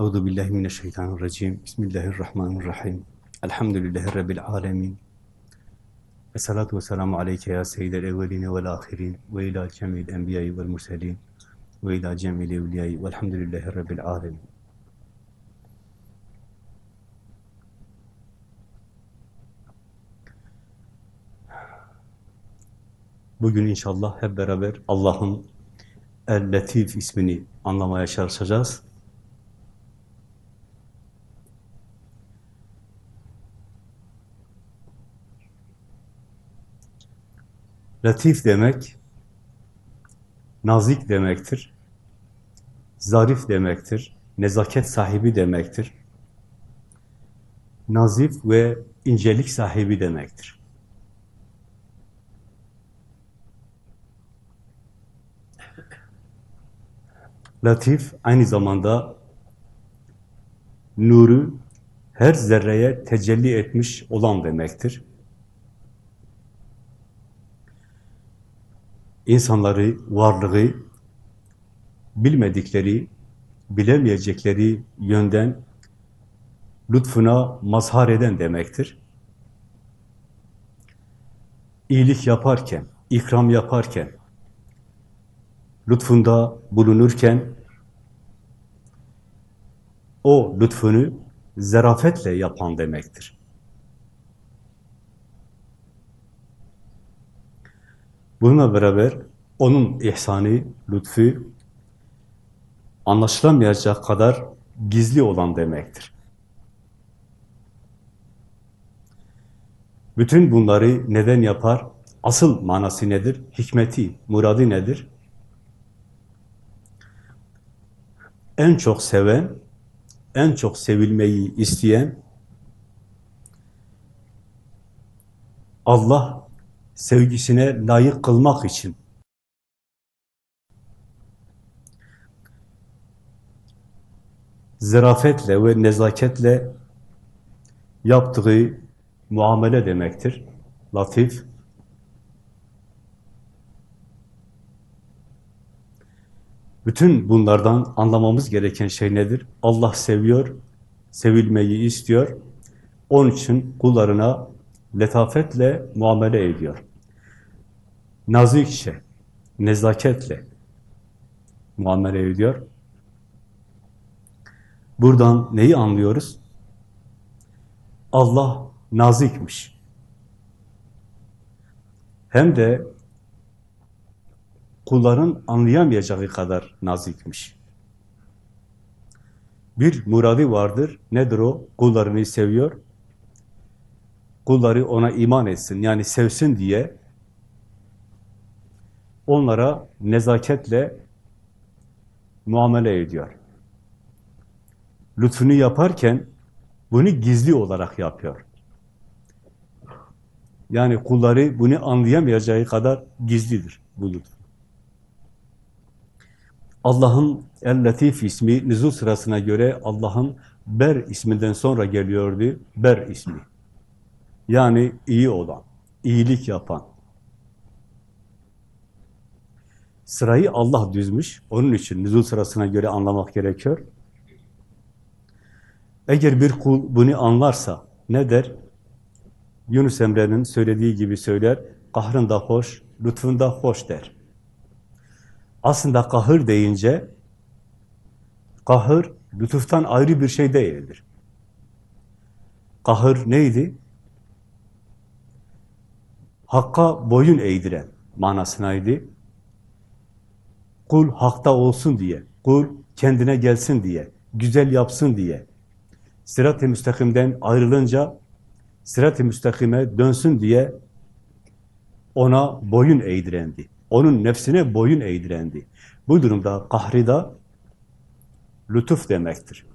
Euzu billahi mineşşeytanirracim. Bismillahirrahmanirrahim. Elhamdülillahi rabbil alamin. Esselatu vesselamu aleyke ya seyyidel evvelin ve'l ahirin ve ila cemil enbiya'i ve'l murselin ve ila cemil evliya'i ve'lhamdülillahi rabbil alamin. Bugün inşallah hep beraber Allah'ın El-Latif ismini anlamaya çalışacağız. Latif demek, nazik demektir, zarif demektir, nezaket sahibi demektir, nazif ve incelik sahibi demektir. Latif aynı zamanda nuru her zerreye tecelli etmiş olan demektir. İnsanları, varlığı bilmedikleri, bilemeyecekleri yönden lütfuna mazhar eden demektir. İyilik yaparken, ikram yaparken, lütfunda bulunurken o lütfunu zarafetle yapan demektir. Bununla beraber onun ihsanı, lütfu anlaşılamayacak kadar gizli olan demektir. Bütün bunları neden yapar? Asıl manası nedir? Hikmeti, muradı nedir? En çok seven, en çok sevilmeyi isteyen Allah sevgisine layık kılmak için zarafetle ve nezaketle yaptığı muamele demektir. Latif. Bütün bunlardan anlamamız gereken şey nedir? Allah seviyor, sevilmeyi istiyor. Onun için kullarına letafetle muamele ediyor. Nazikçe, nezaketle muamele ediyor. Buradan neyi anlıyoruz? Allah nazikmiş. Hem de kulların anlayamayacağı kadar nazikmiş. Bir muradi vardır. Nedir o? Kullarını seviyor. Kulları ona iman etsin, yani sevsin diye onlara nezaketle muamele ediyor. Lütfunu yaparken bunu gizli olarak yapıyor. Yani kulları bunu anlayamayacağı kadar gizlidir bu lütfu. Allah'ın El-Latif ismi nüzul sırasına göre Allah'ın Ber isminden sonra geliyordu. Ber ismi. Yani iyi olan, iyilik yapan. Sırayı Allah düzmüş. Onun için nüzul sırasına göre anlamak gerekiyor. Eğer bir kul bunu anlarsa ne der? Yunus Emre'nin söylediği gibi söyler. Kahrın da hoş, lütfun da hoş der. Aslında kahır deyince kahır lütuftan ayrı bir şey değildir. Kahır neydi? Hakka boyun eğdiren manasınaydı. Kul hakta olsun diye, kul kendine gelsin diye, güzel yapsın diye, sırat-ı müstakimden ayrılınca sırat-ı müstakime dönsün diye ona boyun eğdirendi. Onun nefsine boyun eğdirendi. Bu durumda kahrida lütuf demektir.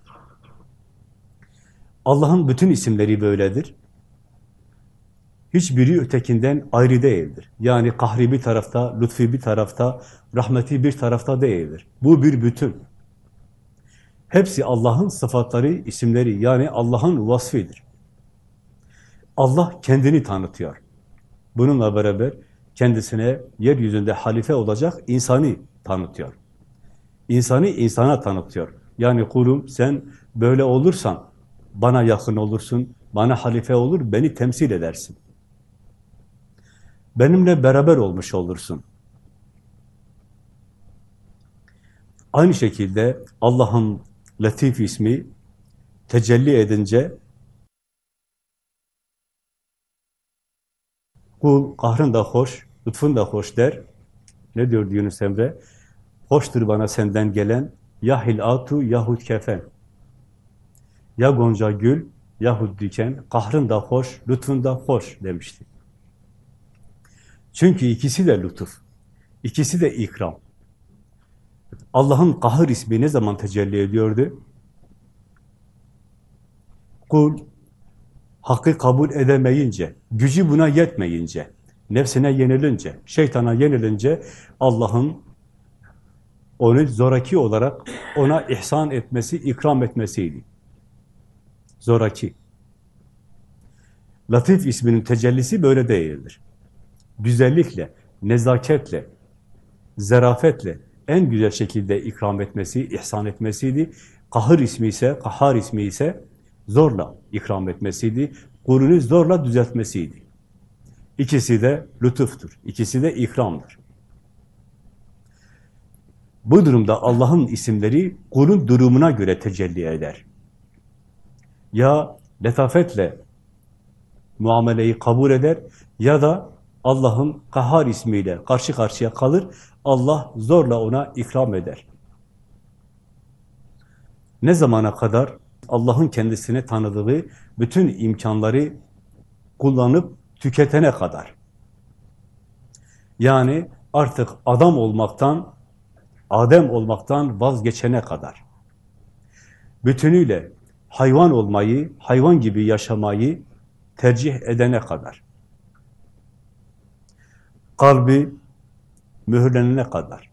Allah'ın bütün isimleri böyledir. Hiçbiri ötekinden ayrı değildir. Yani kahri bir tarafta, lütfi bir tarafta, rahmeti bir tarafta değildir. Bu bir bütün. Hepsi Allah'ın sıfatları, isimleri yani Allah'ın vasfidir. Allah kendini tanıtıyor. Bununla beraber kendisine yeryüzünde halife olacak insanı tanıtıyor. İnsanı insana tanıtıyor. Yani kulum sen böyle olursan bana yakın olursun, bana halife olur, beni temsil edersin. Benimle beraber olmuş olursun. Aynı şekilde Allah'ın Latif ismi tecelli edince kul kahrın da hoş, lütfun da hoş der. Ne diyor Yunus Emre? Hoştur bana senden gelen ya hilatu yahut kefen. Ya gonca gül yahut diken, kahrın da hoş, lütfun da hoş demişti. Çünkü ikisi de lütuf, ikisi de ikram. Allah'ın kahır ismi ne zaman tecelli ediyordu? Kul, hakkı kabul edemeyince, gücü buna yetmeyince, nefsine yenilince, şeytana yenilince Allah'ın onu zoraki olarak ona ihsan etmesi, ikram etmesiydi. Zoraki. Latif isminin tecellisi böyle değildir. Güzellikle, nezaketle, zerafetle en güzel şekilde ikram etmesi, ihsan etmesiydi. Kahır ismi ise, kahar ismi ise zorla ikram etmesiydi. Kulünü zorla düzeltmesiydi. İkisi de lütuftur, ikisi de ikramdır. Bu durumda Allah'ın isimleri kulun durumuna göre tecelli eder. Ya letafetle muameleyi kabul eder ya da Allah'ın kahar ismiyle karşı karşıya kalır, Allah zorla ona ikram eder. Ne zamana kadar? Allah'ın kendisine tanıdığı bütün imkanları kullanıp tüketene kadar. Yani artık adam olmaktan, Adem olmaktan vazgeçene kadar. Bütünüyle hayvan olmayı, hayvan gibi yaşamayı tercih edene kadar. Kalbi mühürlenene kadar.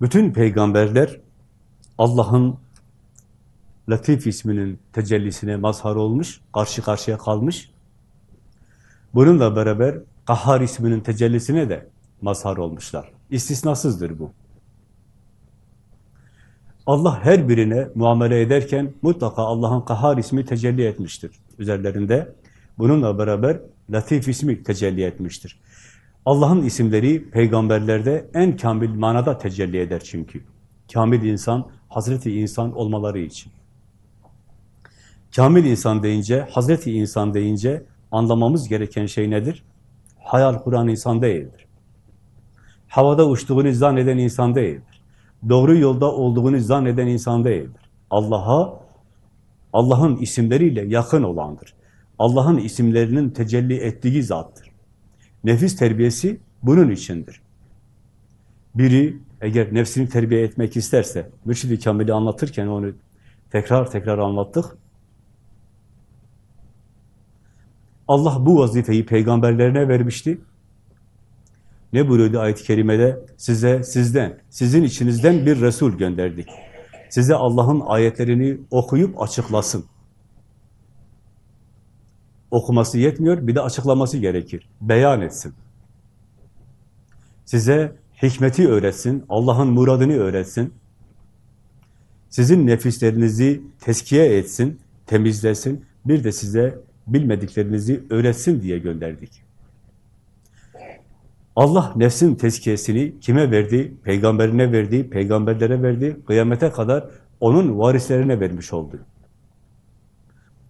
Bütün peygamberler Allah'ın Latif isminin tecellisine mazhar olmuş, karşı karşıya kalmış. Bununla beraber Kahhar isminin tecellisine de mazhar olmuşlar. İstisnasızdır bu. Allah her birine muamele ederken mutlaka Allah'ın Kahhar ismi tecelli etmiştir üzerlerinde. Bununla beraber Latif ismi tecelli etmiştir. Allah'ın isimleri peygamberlerde en kamil manada tecelli eder çünkü. Kamil insan, Hazreti insan olmaları için. Kamil insan deyince, Hazreti insan deyince anlamamız gereken şey nedir? Hayal kuran insan değildir. Havada uçtuğunu zanneden insan değildir. Doğru yolda olduğunu zanneden insan değildir. Allah'a, Allah'ın isimleriyle yakın olandır. Allah'ın isimlerinin tecelli ettiği zattır. Nefis terbiyesi bunun içindir. Biri eğer nefsini terbiye etmek isterse, Mürşid-i Kamil'i anlatırken onu tekrar tekrar anlattık. Allah bu vazifeyi peygamberlerine vermişti. Ne buyuruyordu ayet-i kerimede? Size, sizden, sizin içinizden bir Resul gönderdik. Size Allah'ın ayetlerini okuyup açıklasın. Okuması yetmiyor, bir de açıklaması gerekir. Beyan etsin. Size hikmeti öğretsin, Allah'ın muradını öğretsin. Sizin nefislerinizi teskiye etsin, temizlesin. Bir de size bilmediklerinizi öğretsin diye gönderdik. Allah nefsin tezkiyesini kime verdi? Peygamberine verdi, peygamberlere verdi. Kıyamete kadar onun varislerine vermiş oldu.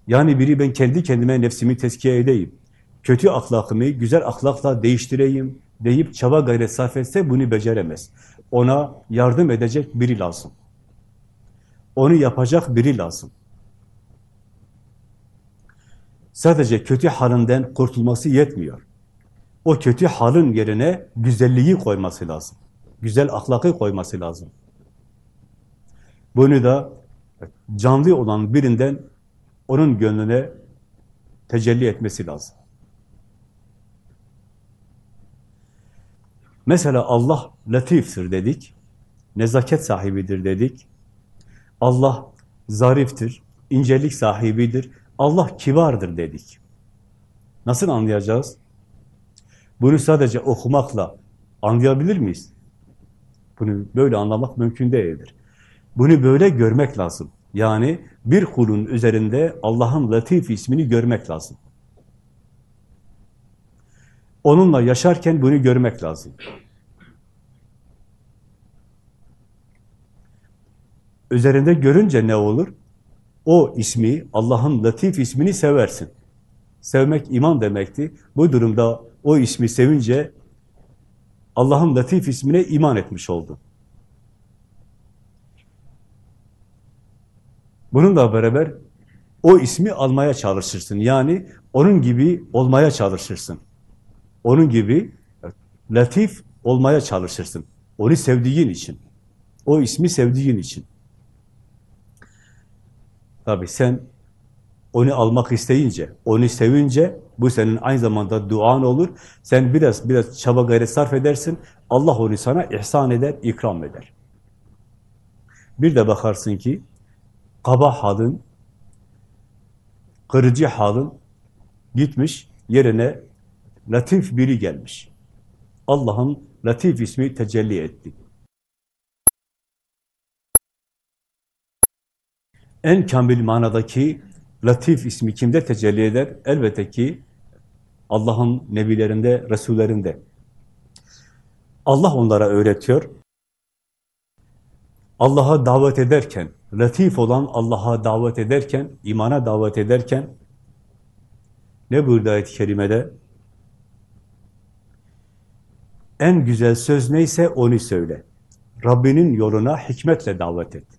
Yani biri ben kendi kendime nefsimi tezkiye edeyim, kötü ahlakımı güzel ahlakla değiştireyim deyip çaba gayret sarf etse bunu beceremez. Ona yardım edecek biri lazım. Onu yapacak biri lazım. Sadece kötü halinden kurtulması yetmiyor. O kötü halin yerine güzelliği koyması lazım. Güzel ahlakı koyması lazım. Bunu da canlı olan birinden onun gönlüne tecelli etmesi lazım. Mesela Allah latiftir dedik, nezaket sahibidir dedik. Allah zariftir, incelik sahibidir. Allah kibardır dedik. Nasıl anlayacağız? Bunu sadece okumakla anlayabilir miyiz? Bunu böyle anlamak mümkün değildir. Bunu böyle görmek lazım. Yani bir kulun üzerinde Allah'ın Latif ismini görmek lazım. Onunla yaşarken bunu görmek lazım. Üzerinde görünce ne olur? O ismi, Allah'ın Latif ismini seversin. Sevmek iman demekti. Bu durumda o ismi sevince Allah'ın Latif ismine iman etmiş oldun. Bununla beraber o ismi almaya çalışırsın. Yani onun gibi olmaya çalışırsın. Onun gibi latif olmaya çalışırsın. Onu sevdiğin için. O ismi sevdiğin için. Tabi sen onu almak isteyince, onu sevince bu senin aynı zamanda duan olur. Sen biraz biraz çaba gayret sarf edersin. Allah onu sana ihsan eder, ikram eder. Bir de bakarsın ki kaba halın, kırıcı halın gitmiş, yerine latif biri gelmiş. Allah'ın latif ismi tecelli etti. En kamil manadaki latif ismi kimde tecelli eder? Elbette ki Allah'ın nebilerinde, resullerinde. Allah onlara öğretiyor. Allah'a davet ederken, latif olan Allah'a davet ederken, imana davet ederken, ne buyurdu ayet-i kerimede? En güzel söz neyse onu söyle. Rabbinin yoluna hikmetle davet et.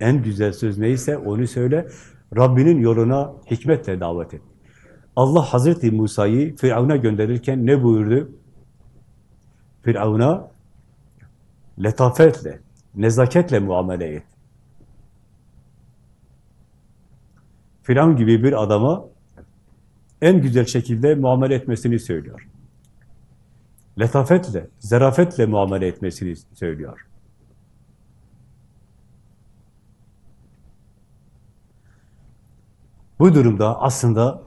En güzel söz neyse onu söyle. Rabbinin yoluna hikmetle davet et. Allah Hazreti Musa'yı Firavun'a gönderirken ne buyurdu? Firavun'a letafetle, nezaketle muamele et. Firavun gibi bir adama en güzel şekilde muamele etmesini söylüyor. Letafetle, zarafetle muamele etmesini söylüyor. Bu durumda aslında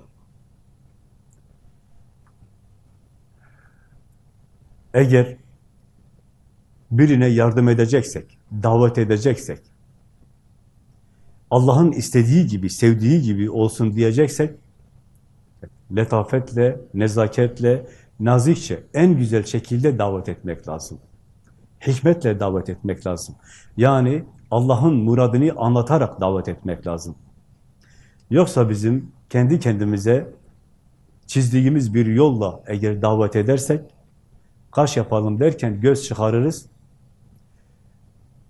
eğer birine yardım edeceksek, davet edeceksek, Allah'ın istediği gibi, sevdiği gibi olsun diyeceksek, letafetle, nezaketle, nazikçe, en güzel şekilde davet etmek lazım. Hikmetle davet etmek lazım. Yani Allah'ın muradını anlatarak davet etmek lazım. Yoksa bizim kendi kendimize çizdiğimiz bir yolla eğer davet edersek, kaş yapalım derken göz çıkarırız.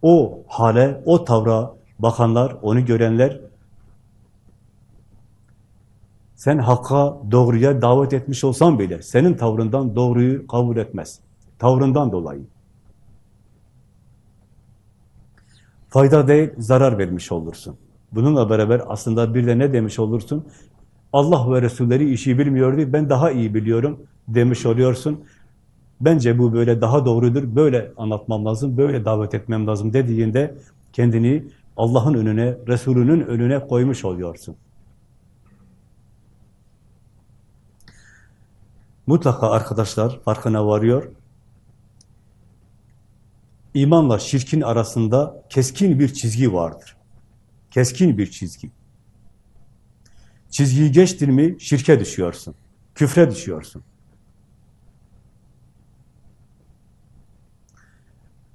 O hale, o tavra bakanlar, onu görenler, sen hakka, doğruya davet etmiş olsan bile, senin tavrından doğruyu kabul etmez. Tavrından dolayı. Fayda değil, zarar vermiş olursun. Bununla beraber aslında bir de ne demiş olursun? Allah ve Resulleri işi bilmiyordu, ben daha iyi biliyorum demiş oluyorsun. Bence bu böyle daha doğrudur, böyle anlatmam lazım, böyle davet etmem lazım dediğinde kendini Allah'ın önüne, Resulünün önüne koymuş oluyorsun. Mutlaka arkadaşlar farkına varıyor. İmanla şirkin arasında keskin bir çizgi vardır. Keskin bir çizgi. Çizgiyi geçtin mi şirke düşüyorsun. Küfre düşüyorsun.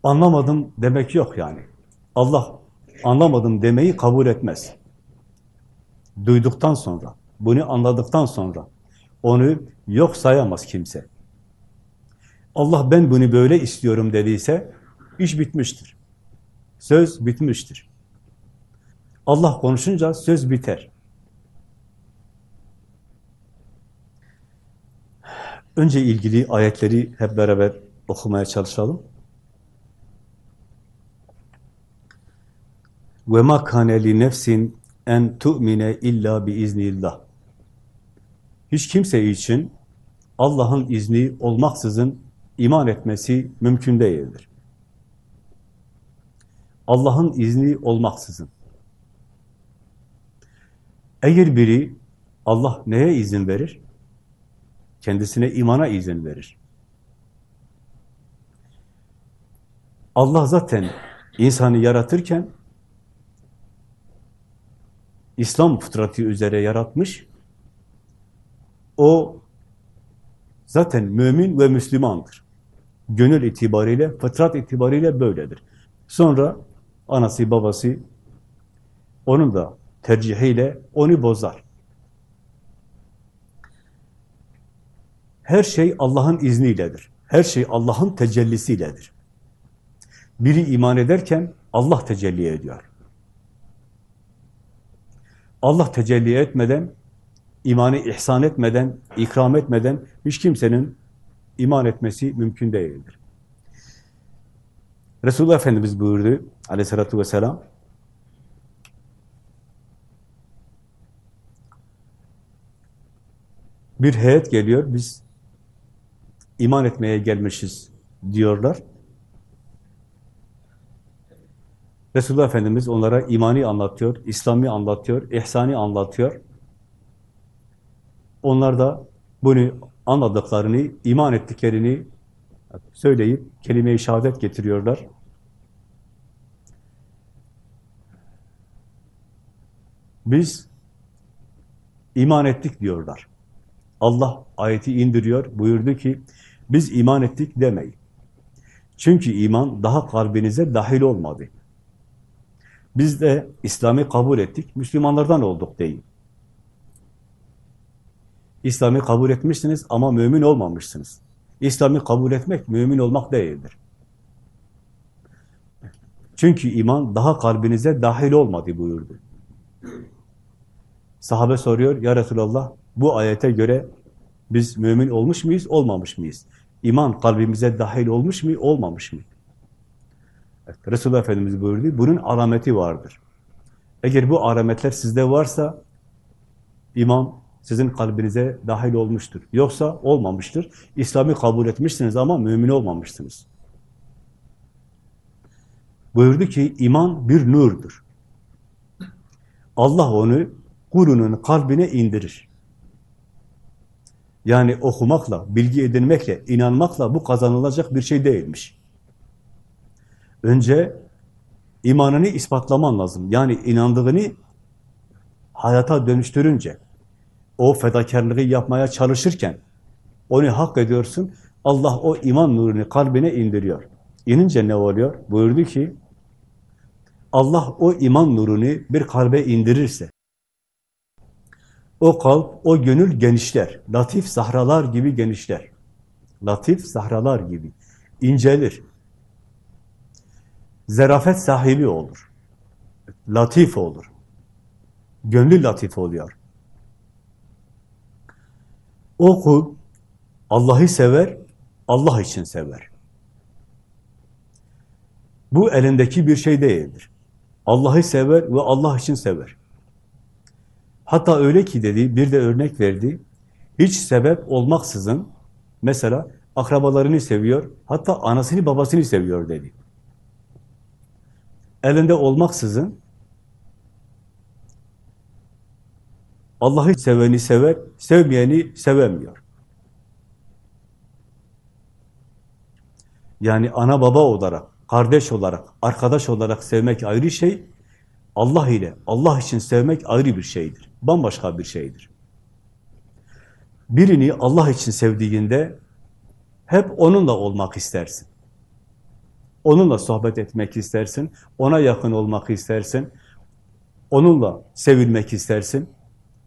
Anlamadım demek yok yani. Allah anlamadım demeyi kabul etmez. Duyduktan sonra, bunu anladıktan sonra onu yok sayamaz kimse. Allah ben bunu böyle istiyorum dediyse iş bitmiştir. Söz bitmiştir. Allah konuşunca söz biter. Önce ilgili ayetleri hep beraber okumaya çalışalım. Ve ma kana li nefsin en tu'mine illa bi iznillah. Hiç kimse için Allah'ın izni olmaksızın iman etmesi mümkün değildir. Allah'ın izni olmaksızın. Eğer biri Allah neye izin verir? kendisine imana izin verir. Allah zaten insanı yaratırken İslam fıtratı üzere yaratmış. O zaten mümin ve Müslümandır. Gönül itibariyle, fıtrat itibariyle böyledir. Sonra anası babası onun da tercihiyle onu bozar. Her şey Allah'ın izniyledir. Her şey Allah'ın tecellisiyledir. Biri iman ederken Allah tecelli ediyor. Allah tecelli etmeden, imanı ihsan etmeden, ikram etmeden hiç kimsenin iman etmesi mümkün değildir. Resulullah Efendimiz buyurdu aleyhissalatü vesselam, bir heyet geliyor, biz iman etmeye gelmişiz diyorlar. Resulullah Efendimiz onlara imani anlatıyor, İslami anlatıyor, ihsani anlatıyor. Onlar da bunu anladıklarını, iman ettiklerini söyleyip kelime-i şehadet getiriyorlar. Biz iman ettik diyorlar. Allah ayeti indiriyor, buyurdu ki biz iman ettik demeyin. Çünkü iman daha kalbinize dahil olmadı. Biz de İslam'ı kabul ettik, Müslümanlardan olduk deyin. İslam'ı kabul etmişsiniz ama mümin olmamışsınız. İslam'ı kabul etmek mümin olmak değildir. Çünkü iman daha kalbinize dahil olmadı buyurdu. Sahabe soruyor, ya Resulallah bu ayete göre biz mümin olmuş muyuz, olmamış mıyız? İman kalbimize dahil olmuş mu, olmamış mı? Evet, Resulullah Efendimiz buyurdu, bunun alameti vardır. Eğer bu alametler sizde varsa, iman sizin kalbinize dahil olmuştur. Yoksa olmamıştır. İslam'ı kabul etmişsiniz ama mümin olmamışsınız. Buyurdu ki, iman bir nurdur. Allah onu kulunun kalbine indirir. Yani okumakla, bilgi edinmekle, inanmakla bu kazanılacak bir şey değilmiş. Önce imanını ispatlaman lazım. Yani inandığını hayata dönüştürünce, o fedakarlığı yapmaya çalışırken onu hak ediyorsun, Allah o iman nurunu kalbine indiriyor. İnince ne oluyor? Buyurdu ki, Allah o iman nurunu bir kalbe indirirse, o kalp, o gönül genişler. Latif sahralar gibi genişler. Latif sahralar gibi. incelir. Zerafet sahibi olur. Latif olur. Gönlü latif oluyor. O kul Allah'ı sever, Allah için sever. Bu elindeki bir şey değildir. Allah'ı sever ve Allah için sever. Hatta öyle ki dedi, bir de örnek verdi. Hiç sebep olmaksızın, mesela akrabalarını seviyor, hatta anasını babasını seviyor dedi. Elinde olmaksızın, Allah'ı seveni sever, sevmeyeni sevemiyor. Yani ana baba olarak, kardeş olarak, arkadaş olarak sevmek ayrı şey, Allah ile, Allah için sevmek ayrı bir şeydir. Bambaşka bir şeydir. Birini Allah için sevdiğinde hep onunla olmak istersin. Onunla sohbet etmek istersin, ona yakın olmak istersin, onunla sevilmek istersin.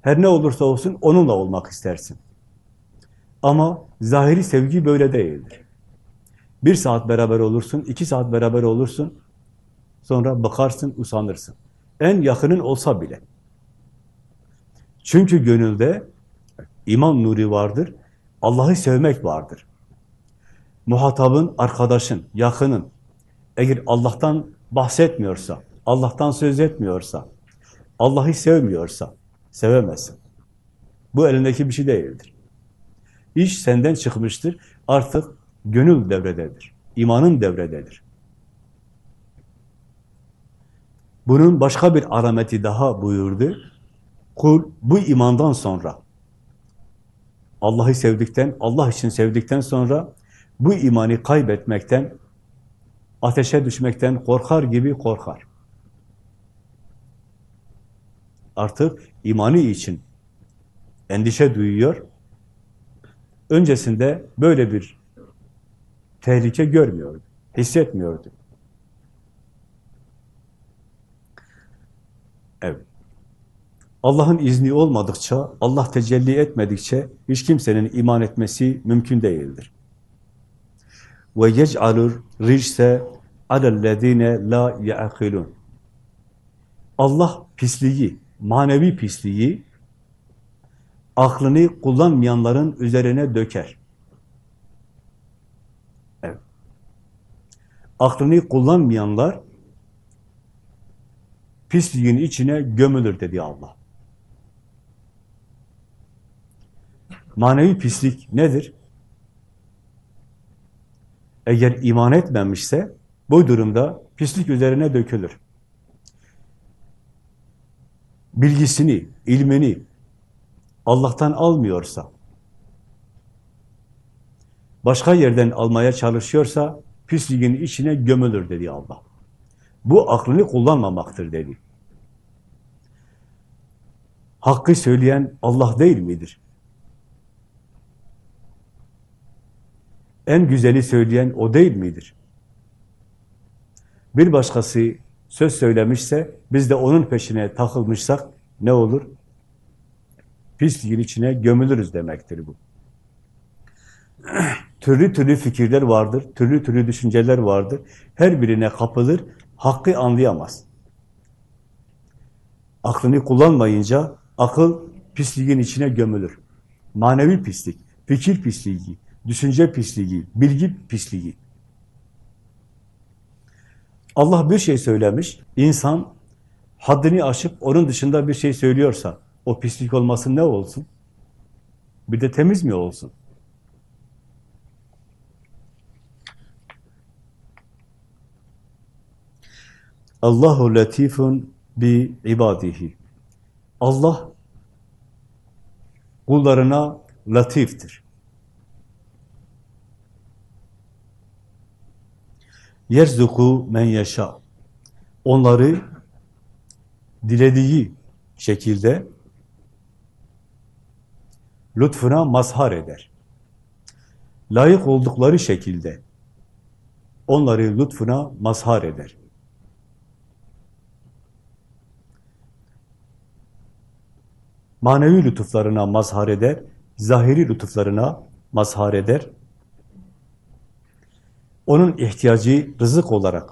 Her ne olursa olsun onunla olmak istersin. Ama zahiri sevgi böyle değildir. Bir saat beraber olursun, iki saat beraber olursun, sonra bakarsın, usanırsın. En yakının olsa bile. Çünkü gönülde iman nuri vardır, Allah'ı sevmek vardır. Muhatabın, arkadaşın, yakının eğer Allah'tan bahsetmiyorsa, Allah'tan söz etmiyorsa, Allah'ı sevmiyorsa sevemezsin. Bu elindeki bir şey değildir. İş senden çıkmıştır. Artık gönül devrededir. İmanın devrededir. Bunun başka bir alameti daha buyurdu. Kul bu imandan sonra Allah'ı sevdikten, Allah için sevdikten sonra bu imanı kaybetmekten, ateşe düşmekten korkar gibi korkar. Artık imanı için endişe duyuyor. Öncesinde böyle bir tehlike görmüyordu, hissetmiyordu. Evet. Allah'ın izni olmadıkça, Allah tecelli etmedikçe hiç kimsenin iman etmesi mümkün değildir. Ve yec'alur rijse alellezine la ya'kilun. Allah pisliği, manevi pisliği aklını kullanmayanların üzerine döker. Evet. Aklını kullanmayanlar pisliğin içine gömülür dedi Allah. Manevi pislik nedir? Eğer iman etmemişse bu durumda pislik üzerine dökülür. Bilgisini, ilmini Allah'tan almıyorsa, başka yerden almaya çalışıyorsa pisliğin içine gömülür dedi Allah. Bu aklını kullanmamaktır dedi. Hakkı söyleyen Allah değil midir? En güzeli söyleyen o değil midir? Bir başkası söz söylemişse, biz de onun peşine takılmışsak ne olur? Pisliğin içine gömülürüz demektir bu. türlü türlü fikirler vardır, türlü türlü düşünceler vardır. Her birine kapılır, hakkı anlayamaz. Aklını kullanmayınca akıl pisliğin içine gömülür. Manevi pislik, fikir pisliği, düşünce pisliği, bilgi pisliği. Allah bir şey söylemiş, insan haddini aşıp onun dışında bir şey söylüyorsa, o pislik olmasın ne olsun? Bir de temiz mi olsun? Allahu latifun bi ibadihi. Allah kullarına latiftir. Yerzuku men yaşa. Onları dilediği şekilde lütfuna mazhar eder. Layık oldukları şekilde onları lütfuna mazhar eder. Manevi lütuflarına mazhar eder, zahiri lütuflarına mazhar eder. Onun ihtiyacı rızık olarak,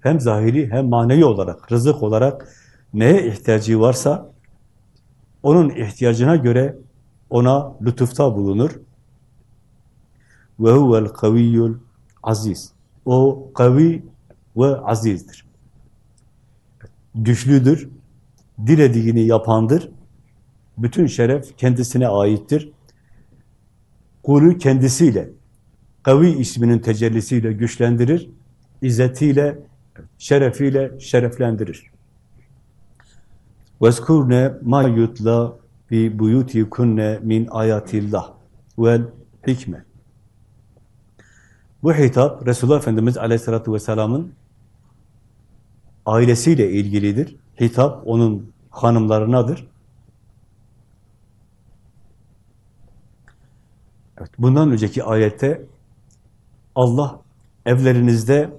hem zahiri hem manevi olarak, rızık olarak neye ihtiyacı varsa, onun ihtiyacına göre ona lütufta bulunur. Ve huvel kaviyyul aziz. O kavi ve azizdir. Güçlüdür, dilediğini yapandır. Bütün şeref kendisine aittir. Kulü kendisiyle, kavi isminin tecellisiyle güçlendirir, izzetiyle, şerefiyle şereflendirir. وَذْكُرْنَ مَا يُتْلَى fi buyutikunne min ayatillah vel hikme. Bu hitap Resulullah Efendimiz Aleyhisselatü Vesselam'ın ailesiyle ilgilidir. Hitap onun hanımlarınadır. Evet, bundan önceki ayette Allah evlerinizde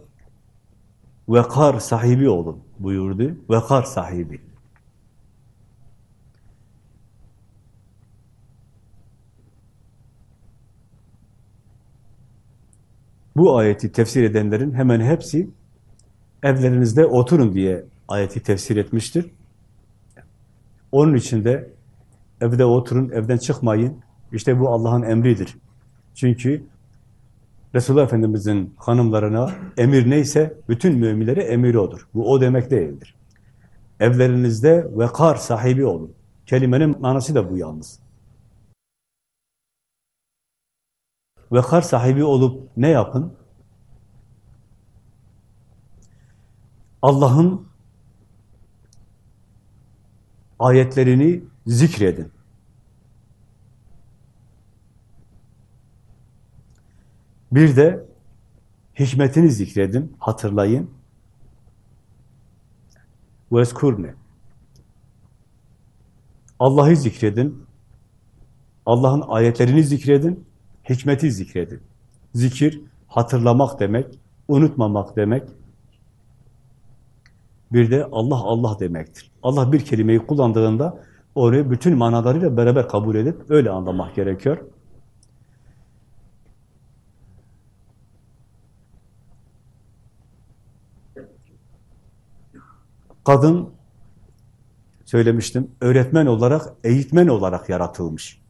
vekar sahibi olun buyurdu. Vekar sahibi. Bu ayeti tefsir edenlerin hemen hepsi evlerinizde oturun diye ayeti tefsir etmiştir. Onun için de evde oturun, evden çıkmayın. İşte bu Allah'ın emridir. Çünkü Resulullah Efendimiz'in hanımlarına emir neyse bütün müminlere emir odur. Bu o demek değildir. Evlerinizde vekar sahibi olun. Kelimenin manası da bu yalnız. Vekar sahibi olup ne yapın? Allah'ın ayetlerini zikredin. Bir de hikmetini zikredin, hatırlayın. Veskurne. Allah'ı zikredin. Allah'ın ayetlerini zikredin. Hikmeti zikredin. Zikir, hatırlamak demek, unutmamak demek. Bir de Allah Allah demektir. Allah bir kelimeyi kullandığında onu bütün manalarıyla beraber kabul edip öyle anlamak gerekiyor. Kadın, söylemiştim, öğretmen olarak, eğitmen olarak yaratılmış.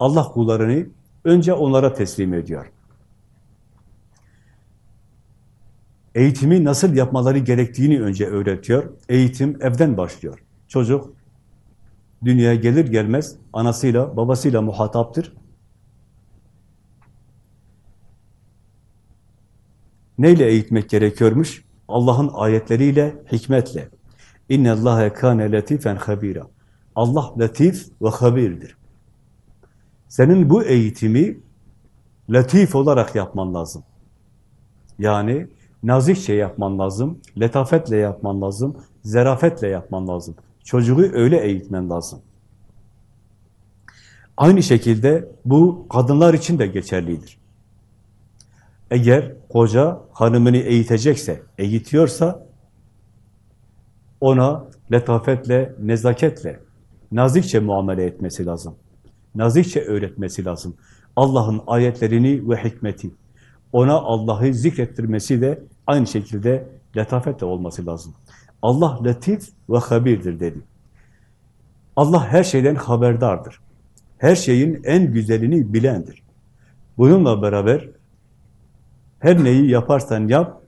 Allah kullarını önce onlara teslim ediyor. Eğitimi nasıl yapmaları gerektiğini önce öğretiyor. Eğitim evden başlıyor. Çocuk dünyaya gelir gelmez anasıyla, babasıyla muhataptır. Neyle eğitmek gerekiyormuş? Allah'ın ayetleriyle, hikmetle. İnne Allahe kâne latifen habira. Allah latif ve habirdir. Senin bu eğitimi latif olarak yapman lazım. Yani nazikçe yapman lazım, letafetle yapman lazım, zerafetle yapman lazım. Çocuğu öyle eğitmen lazım. Aynı şekilde bu kadınlar için de geçerlidir. Eğer koca hanımını eğitecekse, eğitiyorsa ona letafetle, nezaketle, nazikçe muamele etmesi lazım. Nazikçe öğretmesi lazım. Allah'ın ayetlerini ve hikmeti. Ona Allah'ı zikrettirmesi de aynı şekilde letafetle olması lazım. Allah latif ve habirdir dedi. Allah her şeyden haberdardır. Her şeyin en güzelini bilendir. Bununla beraber her neyi yaparsan yap,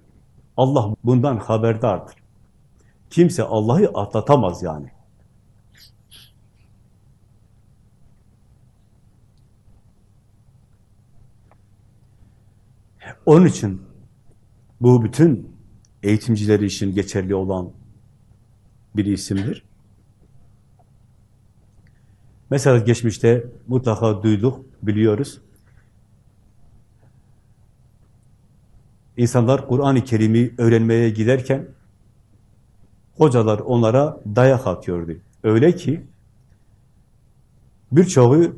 Allah bundan haberdardır. Kimse Allah'ı atlatamaz yani. Onun için bu bütün eğitimcileri için geçerli olan bir isimdir. Mesela geçmişte mutlaka duyduk, biliyoruz. İnsanlar Kur'an-ı Kerim'i öğrenmeye giderken hocalar onlara dayak atıyordu. Öyle ki birçoğu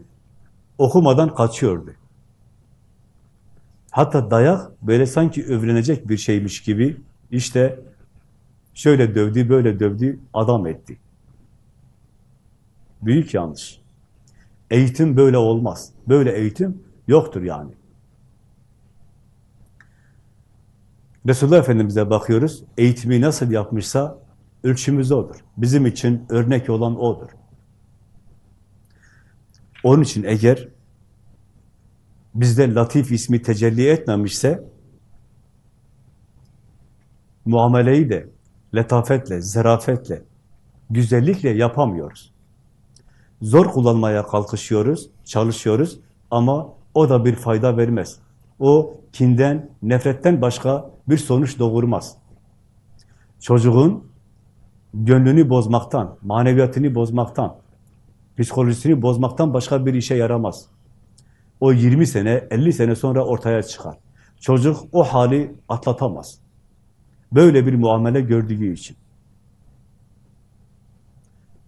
okumadan kaçıyordu. Hatta dayak böyle sanki övünecek bir şeymiş gibi işte şöyle dövdü, böyle dövdü, adam etti. Büyük yanlış. Eğitim böyle olmaz. Böyle eğitim yoktur yani. Resulullah Efendimiz'e bakıyoruz. Eğitimi nasıl yapmışsa ölçümüz odur. Bizim için örnek olan odur. Onun için eğer bizde Latif ismi tecelli etmemişse muameleyi de letafetle, zerafetle, güzellikle yapamıyoruz. Zor kullanmaya kalkışıyoruz, çalışıyoruz ama o da bir fayda vermez. O kinden, nefretten başka bir sonuç doğurmaz. Çocuğun gönlünü bozmaktan, maneviyatını bozmaktan, psikolojisini bozmaktan başka bir işe yaramaz. O 20 sene, 50 sene sonra ortaya çıkar. Çocuk o hali atlatamaz. Böyle bir muamele gördüğü için.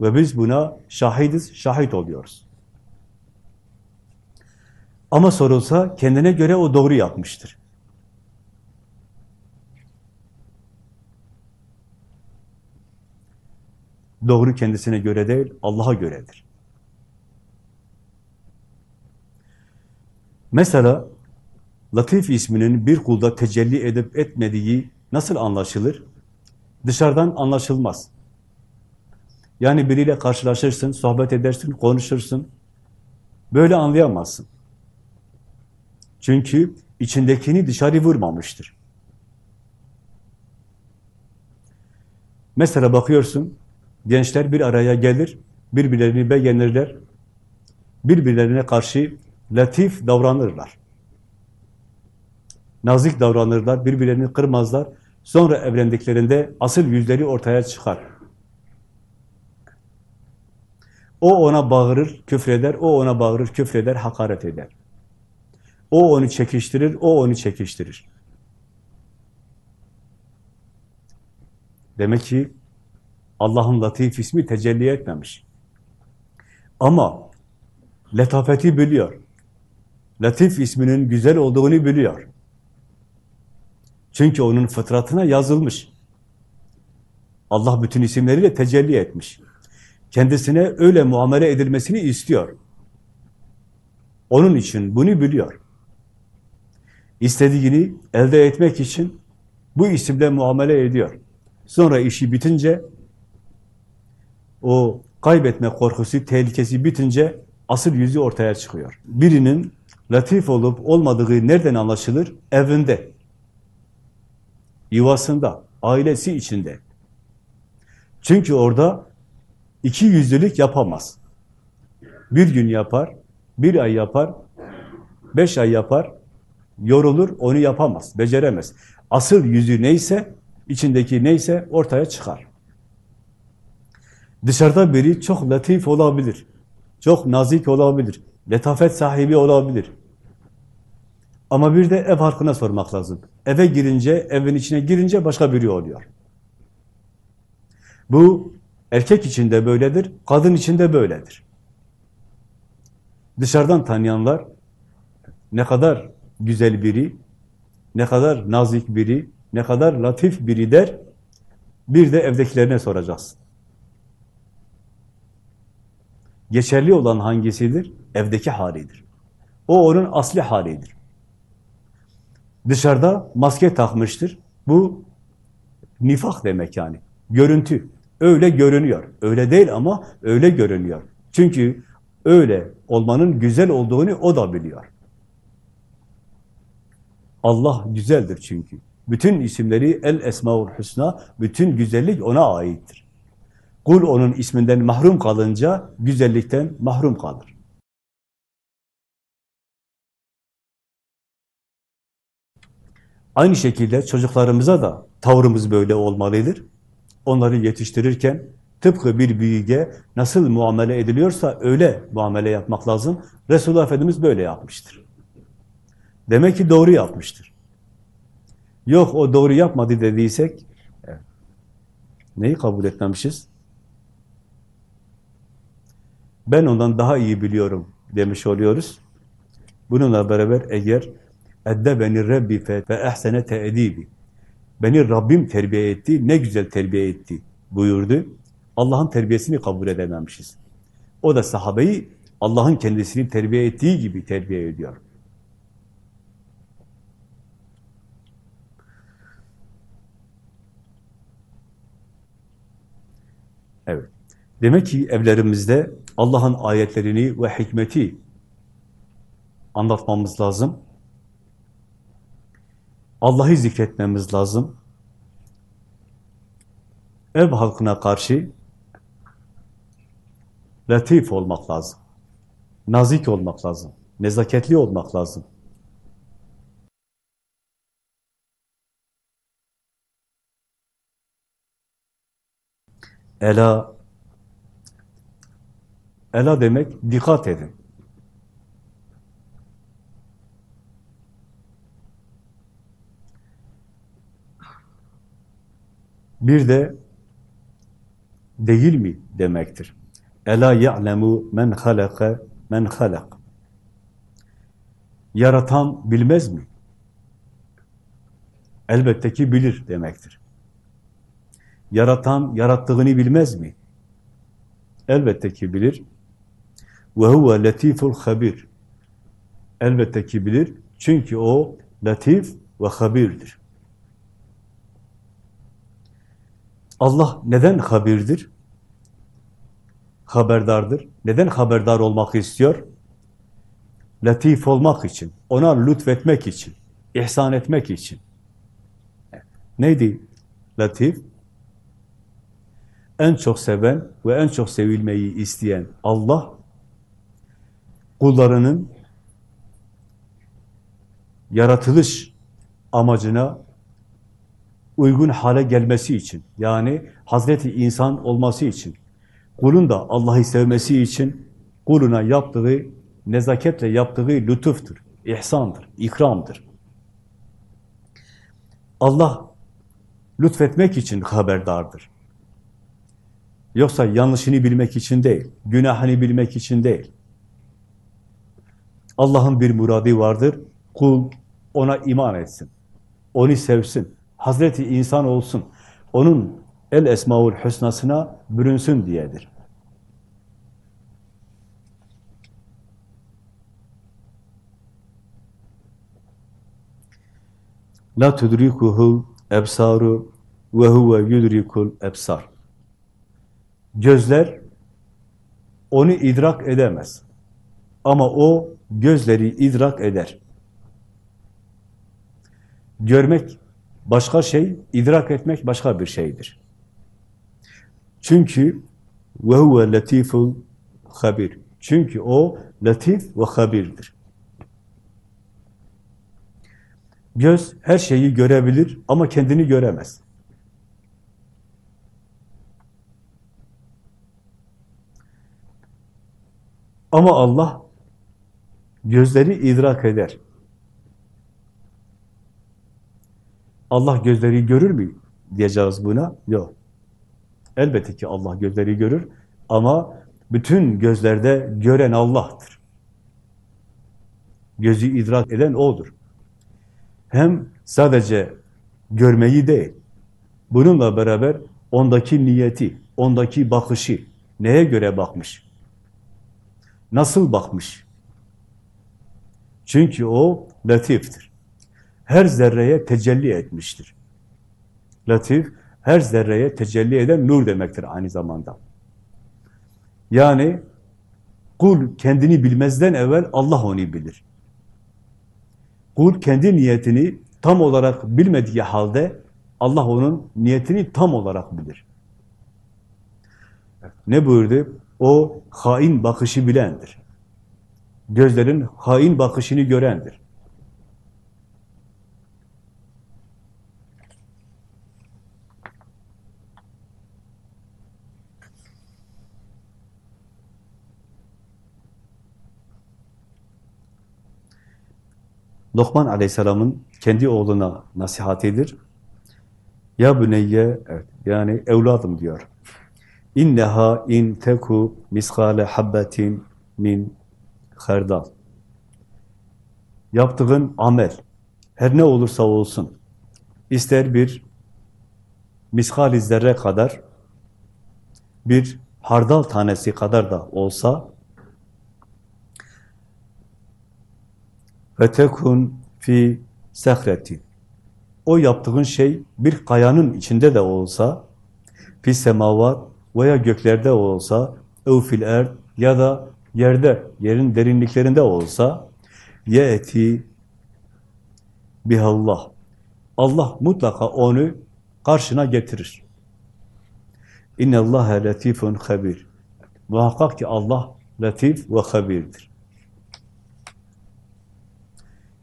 Ve biz buna şahidiz, şahit oluyoruz. Ama sorulsa kendine göre o doğru yapmıştır. Doğru kendisine göre değil, Allah'a göredir. Mesela Latif isminin bir kulda tecelli edip etmediği nasıl anlaşılır? Dışarıdan anlaşılmaz. Yani biriyle karşılaşırsın, sohbet edersin, konuşursun. Böyle anlayamazsın. Çünkü içindekini dışarı vurmamıştır. Mesela bakıyorsun, gençler bir araya gelir, birbirlerini beğenirler, birbirlerine karşı latif davranırlar. Nazik davranırlar, birbirlerini kırmazlar. Sonra evlendiklerinde asıl yüzleri ortaya çıkar. O ona bağırır, küfreder, o ona bağırır, küfreder, hakaret eder. O onu çekiştirir, o onu çekiştirir. Demek ki Allah'ın Latif ismi tecelli etmemiş. Ama letafeti biliyor. Latif isminin güzel olduğunu biliyor. Çünkü onun fıtratına yazılmış. Allah bütün isimleriyle tecelli etmiş. Kendisine öyle muamele edilmesini istiyor. Onun için bunu biliyor. İstediğini elde etmek için bu isimle muamele ediyor. Sonra işi bitince o kaybetme korkusu, tehlikesi bitince asıl yüzü ortaya çıkıyor. Birinin latif olup olmadığı nereden anlaşılır? Evinde, yuvasında, ailesi içinde. Çünkü orada iki yüzlülük yapamaz. Bir gün yapar, bir ay yapar, beş ay yapar, yorulur, onu yapamaz, beceremez. Asıl yüzü neyse, içindeki neyse ortaya çıkar. Dışarıda biri çok latif olabilir, çok nazik olabilir, letafet sahibi olabilir. Ama bir de ev halkına sormak lazım. Eve girince, evin içine girince başka biri oluyor. Bu erkek için de böyledir, kadın için de böyledir. Dışarıdan tanıyanlar ne kadar güzel biri, ne kadar nazik biri, ne kadar latif biri der, bir de evdekilerine soracaksın. Geçerli olan hangisidir? Evdeki halidir. O onun asli halidir. Dışarıda maske takmıştır. Bu nifak demek yani. Görüntü. Öyle görünüyor. Öyle değil ama öyle görünüyor. Çünkü öyle olmanın güzel olduğunu o da biliyor. Allah güzeldir çünkü. Bütün isimleri El Esmaül Hüsna, bütün güzellik ona aittir. Kul onun isminden mahrum kalınca güzellikten mahrum kalır. Aynı şekilde çocuklarımıza da tavrımız böyle olmalıdır. Onları yetiştirirken tıpkı bir büyüge nasıl muamele ediliyorsa öyle muamele yapmak lazım. Resulullah Efendimiz böyle yapmıştır. Demek ki doğru yapmıştır. Yok o doğru yapmadı dediysek neyi kabul etmemişiz? Ben ondan daha iyi biliyorum demiş oluyoruz. Bununla beraber eğer edde beni Rabbi fe ehsene teedibi Beni Rabbim terbiye etti, ne güzel terbiye etti buyurdu. Allah'ın terbiyesini kabul edememişiz. O da sahabeyi Allah'ın kendisini terbiye ettiği gibi terbiye ediyor. Evet. Demek ki evlerimizde Allah'ın ayetlerini ve hikmeti anlatmamız lazım. Allah'ı zikretmemiz lazım. Ev halkına karşı latif olmak lazım. Nazik olmak lazım. Nezaketli olmak lazım. Ela Ela demek dikkat edin. Bir de değil mi demektir. Ela ya'lemu men halaka men halak. Yaratan bilmez mi? Elbette ki bilir demektir. Yaratan yarattığını bilmez mi? Elbette ki bilir. Ve huve latiful habir. Elbette ki bilir. Çünkü o latif ve habirdir. Allah neden habirdir? Haberdardır. Neden haberdar olmak istiyor? Latif olmak için, ona lütfetmek için, ihsan etmek için. Neydi latif? En çok seven ve en çok sevilmeyi isteyen Allah, kullarının yaratılış amacına uygun hale gelmesi için, yani Hazreti insan olması için, kulun da Allah'ı sevmesi için kuluna yaptığı, nezaketle yaptığı lütuftur, ihsandır, ikramdır. Allah lütfetmek için haberdardır. Yoksa yanlışını bilmek için değil, günahını bilmek için değil. Allah'ın bir muradı vardır, kul ona iman etsin, onu sevsin, Hazreti insan olsun, onun el esmaul husnasına bürünsün diyedir. La tudrikuhu ebsaru ve huve yudrikul ebsar. Gözler onu idrak edemez. Ama o gözleri idrak eder. Görmek başka şey, idrak etmek başka bir şeydir. Çünkü ve huve latiful habir. Çünkü o latif ve habirdir. Göz her şeyi görebilir ama kendini göremez. Ama Allah gözleri idrak eder. Allah gözleri görür mü diyeceğiz buna? Yok. Elbette ki Allah gözleri görür ama bütün gözlerde gören Allah'tır. Gözü idrak eden O'dur. Hem sadece görmeyi değil, bununla beraber ondaki niyeti, ondaki bakışı, neye göre bakmış? Nasıl bakmış? Çünkü o latiftir. Her zerreye tecelli etmiştir. Latif, her zerreye tecelli eden nur demektir aynı zamanda. Yani kul kendini bilmezden evvel Allah onu bilir. Kul kendi niyetini tam olarak bilmediği halde Allah onun niyetini tam olarak bilir. Ne buyurdu? O hain bakışı bilendir. Gözlerin hain bakışını görendir. Lokman Aleyhisselam'ın kendi oğluna nasihatidir. Ya büneyye, evet, yani evladım diyor. İnneha in teku miskale habbetin min herdal. Yaptığın amel, her ne olursa olsun, ister bir miskal zerre kadar, bir hardal tanesi kadar da olsa, tekun fi sehretin. O yaptığın şey bir kayanın içinde de olsa, fi semavat veya göklerde olsa, ev fil erd ya da yerde, yerin derinliklerinde olsa, ye'ti bihallah. Allah mutlaka onu karşına getirir. İnne Allahe latifun habir. Muhakkak ki Allah latif ve habirdir.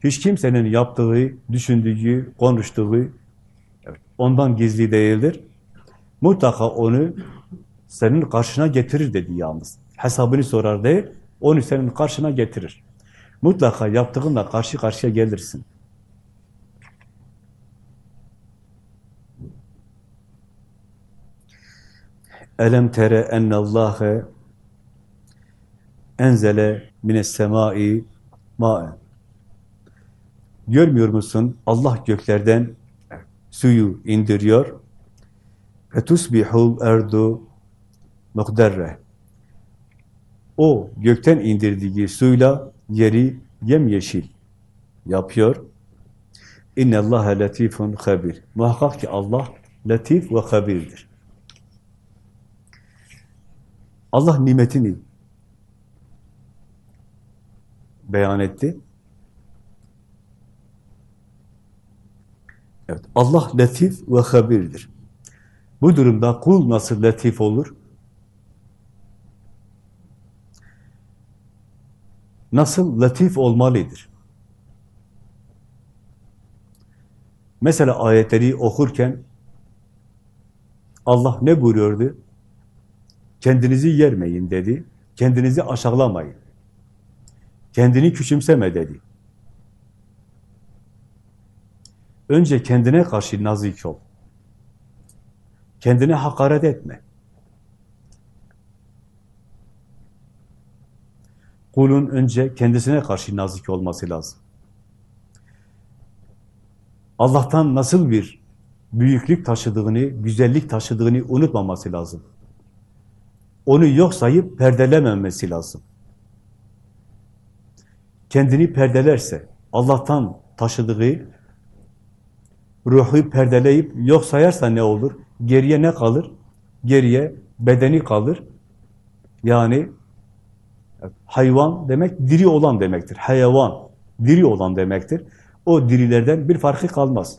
Hiç kimsenin yaptığı, düşündüğü, konuştuğu ondan gizli değildir. Mutlaka onu senin karşına getirir dedi yalnız. Hesabını sorar değil, onu senin karşına getirir. Mutlaka yaptığınla karşı karşıya gelirsin. Elem tere ennallâhe enzele mines semai ma'en. Görmüyor musun? Allah göklerden suyu indiriyor. Ve tusbihul erdu mukderre. O gökten indirdiği suyla yeri yemyeşil yapıyor. İnne Allah latifun habir. Muhakkak ki Allah latif ve habirdir. Allah nimetini beyan etti. Evet, Allah latif ve habirdir. Bu durumda kul nasıl latif olur? nasıl latif olmalıdır? Mesela ayetleri okurken Allah ne buyuruyordu? Kendinizi yermeyin dedi. Kendinizi aşağılamayın. Kendini küçümseme dedi. Önce kendine karşı nazik ol. Kendine hakaret etme. Kulun önce kendisine karşı nazik olması lazım. Allah'tan nasıl bir büyüklük taşıdığını, güzellik taşıdığını unutmaması lazım. Onu yok sayıp perdelememesi lazım. Kendini perdelerse, Allah'tan taşıdığı ruhu perdeleyip yok sayarsa ne olur? Geriye ne kalır? Geriye bedeni kalır. Yani hayvan demek diri olan demektir. Hayvan, diri olan demektir. O dirilerden bir farkı kalmaz.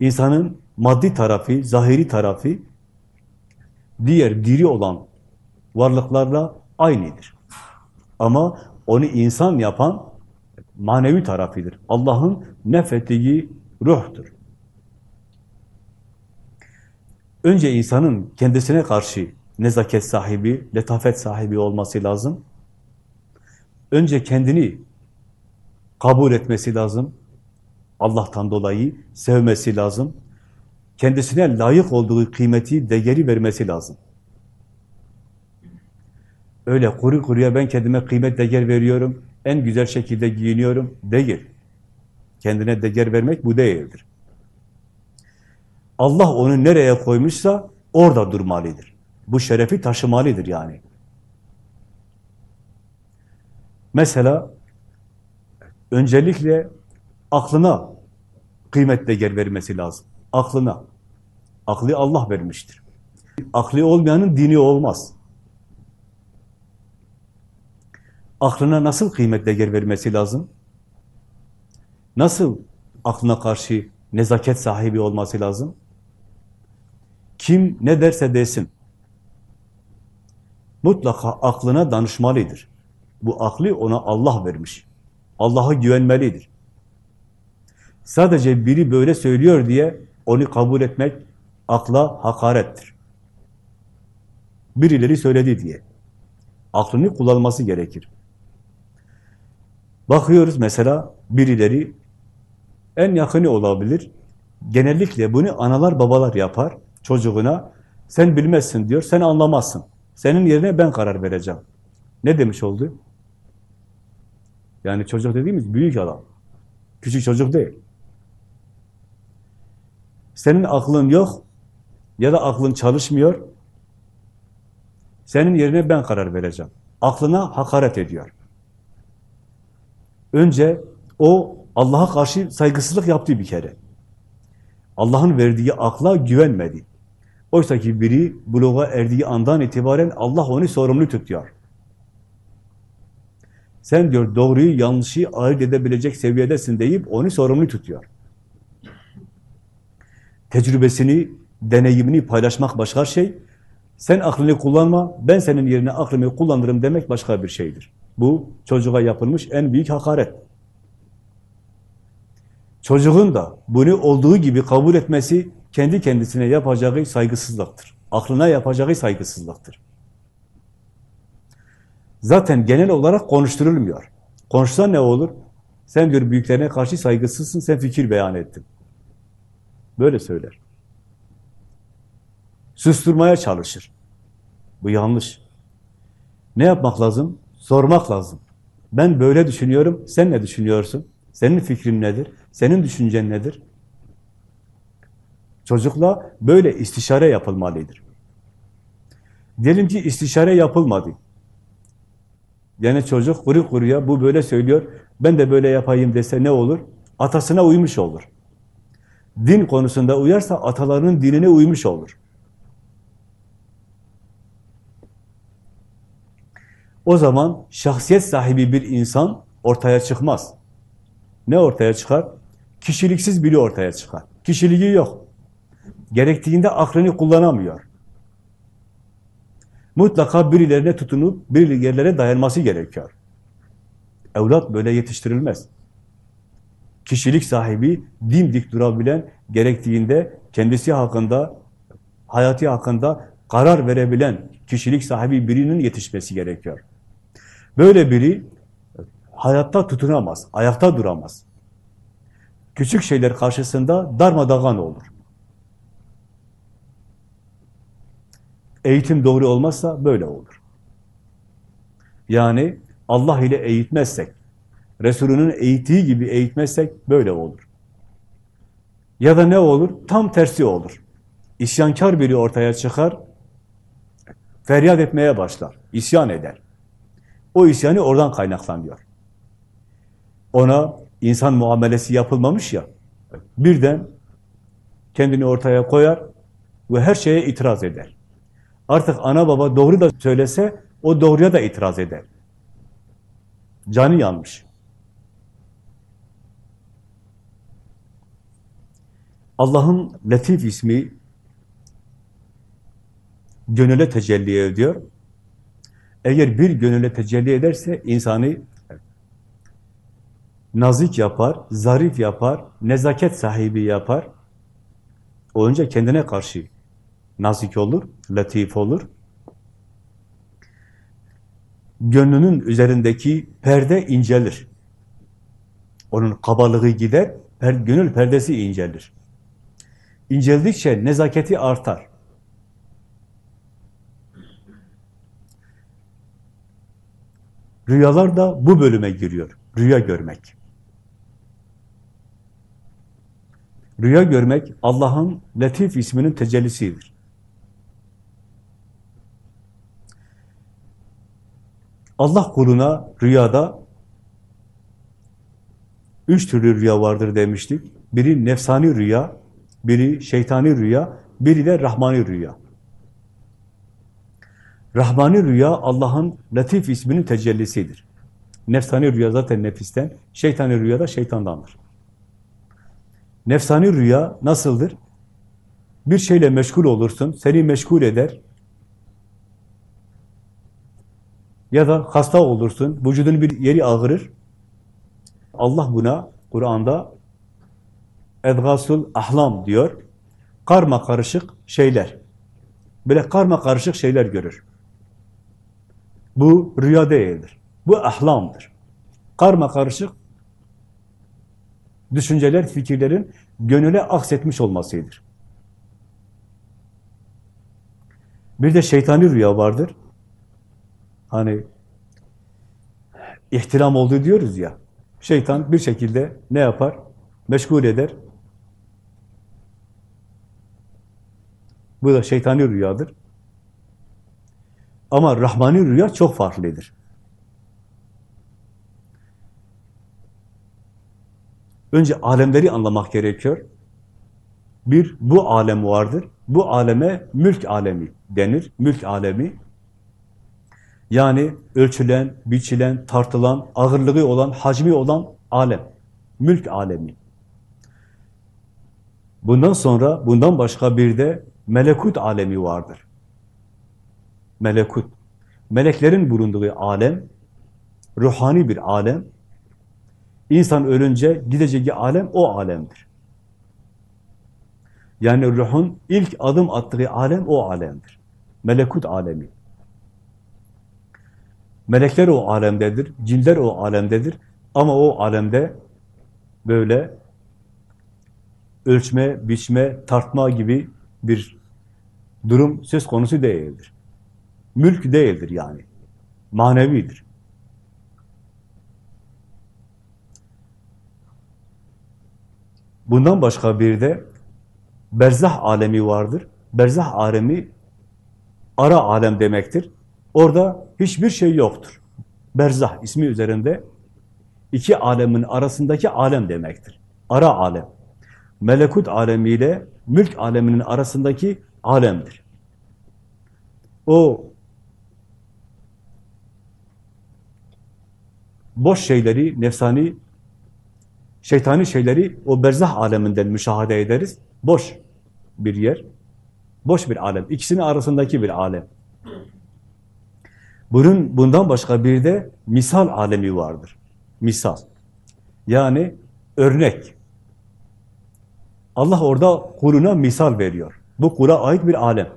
İnsanın maddi tarafı, zahiri tarafı diğer diri olan varlıklarla aynıdır. Ama onu insan yapan manevi tarafıdır. Allah'ın nefettiği ruhtur. Önce insanın kendisine karşı nezaket sahibi, letafet sahibi olması lazım. Önce kendini kabul etmesi lazım. Allah'tan dolayı sevmesi lazım. Kendisine layık olduğu kıymeti, değeri vermesi lazım. Öyle kuru kuruya ben kendime kıymet, değer veriyorum, en güzel şekilde giyiniyorum, değil. Kendine değer vermek bu değildir. Allah onu nereye koymuşsa orada durmalıdır. Bu şerefi taşımalıdır yani. Mesela öncelikle aklına kıymet değer vermesi lazım. Aklına. Aklı Allah vermiştir. Aklı olmayanın dini olmaz. Aklına nasıl kıymet değer vermesi lazım? Nasıl aklına karşı nezaket sahibi olması lazım? Kim ne derse desin. Mutlaka aklına danışmalıdır. Bu aklı ona Allah vermiş. Allah'a güvenmelidir. Sadece biri böyle söylüyor diye onu kabul etmek akla hakarettir. Birileri söyledi diye. Aklını kullanması gerekir. Bakıyoruz mesela birileri en yakını olabilir. Genellikle bunu analar babalar yapar çocuğuna. Sen bilmezsin diyor, sen anlamazsın. Senin yerine ben karar vereceğim. Ne demiş oldu? Yani çocuk dediğimiz büyük adam. Küçük çocuk değil. Senin aklın yok ya da aklın çalışmıyor. Senin yerine ben karar vereceğim. Aklına hakaret ediyor. Önce o Allah'a karşı saygısızlık yaptı bir kere. Allah'ın verdiği akla güvenmedi. Oysa ki biri buluğa erdiği andan itibaren Allah onu sorumlu tutuyor. Sen diyor doğruyu yanlışı ayırt edebilecek seviyedesin deyip onu sorumlu tutuyor. Tecrübesini, deneyimini paylaşmak başka şey. Sen aklını kullanma, ben senin yerine aklımı kullanırım demek başka bir şeydir. Bu çocuğa yapılmış en büyük hakaret. Çocuğun da bunu olduğu gibi kabul etmesi kendi kendisine yapacağı saygısızlıktır. Aklına yapacağı saygısızlıktır. Zaten genel olarak konuşturulmuyor. Konuşsa ne olur? Sen diyor büyüklerine karşı saygısızsın, sen fikir beyan ettin. Böyle söyler. Susturmaya çalışır. Bu yanlış. Ne yapmak lazım? Sormak lazım. Ben böyle düşünüyorum, sen ne düşünüyorsun? Senin fikrin nedir? Senin düşüncen nedir? Çocukla böyle istişare yapılmalıdır. Diyelim ki istişare yapılmadı. Yani çocuk kuru kuruya bu böyle söylüyor, ben de böyle yapayım dese ne olur? Atasına uymuş olur. Din konusunda uyarsa atalarının dinine uymuş olur. O zaman şahsiyet sahibi bir insan ortaya çıkmaz. Ne ortaya çıkar? Kişiliksiz biri ortaya çıkar. Kişiliği yok. Gerektiğinde aklını kullanamıyor. Mutlaka birilerine tutunup birilerine dayanması gerekiyor. Evlat böyle yetiştirilmez. Kişilik sahibi, dimdik durabilen, gerektiğinde kendisi hakkında, hayatı hakkında karar verebilen kişilik sahibi birinin yetişmesi gerekiyor. Böyle biri hayatta tutunamaz, ayakta duramaz. Küçük şeyler karşısında darmadağın olur. Eğitim doğru olmazsa böyle olur. Yani Allah ile eğitmezsek, Resulünün eğittiği gibi eğitmezsek böyle olur. Ya da ne olur? Tam tersi olur. İsyankar biri ortaya çıkar, feryat etmeye başlar, isyan eder. O isyanı oradan kaynaklanıyor. Ona insan muamelesi yapılmamış ya, birden kendini ortaya koyar ve her şeye itiraz eder. Artık ana baba doğru da söylese, o doğruya da itiraz eder. Canı yanmış. Allah'ın Latif ismi gönüle tecelli ediyor. Eğer bir gönüle tecelli ederse insanı nazik yapar, zarif yapar, nezaket sahibi yapar. O önce kendine karşı nazik olur, latif olur. Gönlünün üzerindeki perde incelir. Onun kabalığı gider, per, gönül perdesi incelir. İnceldikçe nezaketi artar. Rüyalar da bu bölüme giriyor. Rüya görmek. Rüya görmek Allah'ın Latif isminin tecellisidir. Allah kuluna rüyada üç türlü rüya vardır demiştik. Biri nefsani rüya, biri şeytani rüya, biri de rahmani rüya. Rahmani rüya Allah'ın Latif isminin tecellisidir. Nefsani rüya zaten nefisten, şeytani rüya da şeytandandır. Nefsani rüya nasıldır? Bir şeyle meşgul olursun, seni meşgul eder. Ya da hasta olursun, vücudun bir yeri ağrır. Allah buna Kur'an'da edgasul ahlam diyor. Karma karışık şeyler. Böyle karma karışık şeyler görür. Bu rüya değildir. Bu ahlamdır. Karma karışık düşünceler, fikirlerin gönüle aksetmiş olmasıdır. Bir de şeytani rüya vardır. Hani ihtiram oldu diyoruz ya. Şeytan bir şekilde ne yapar? Meşgul eder. Bu da şeytani rüyadır. Ama Rahmani rüya çok farklıdır. Önce alemleri anlamak gerekiyor. Bir, bu alem vardır. Bu aleme mülk alemi denir. Mülk alemi. Yani ölçülen, biçilen, tartılan, ağırlığı olan, hacmi olan alem. Mülk alemi. Bundan sonra, bundan başka bir de melekut alemi vardır. Melekut. Meleklerin bulunduğu alem, ruhani bir alem. İnsan ölünce gideceği alem o alemdir. Yani ruhun ilk adım attığı alem o alemdir. Melekut alemi. Melekler o alemdedir, cinler o alemdedir. Ama o alemde böyle ölçme, biçme, tartma gibi bir durum söz konusu değildir. Mülk değildir yani. Manevidir. Bundan başka bir de berzah alemi vardır. Berzah alemi ara alem demektir. Orada hiçbir şey yoktur. Berzah ismi üzerinde iki alemin arasındaki alem demektir. Ara alem. Melekut alemiyle mülk aleminin arasındaki alemdir. O boş şeyleri, nefsani, şeytani şeyleri o berzah aleminden müşahede ederiz. Boş bir yer, boş bir alem. İkisinin arasındaki bir alem. Bunun, bundan başka bir de misal alemi vardır. Misal. Yani örnek. Allah orada kuluna misal veriyor. Bu kula ait bir alem.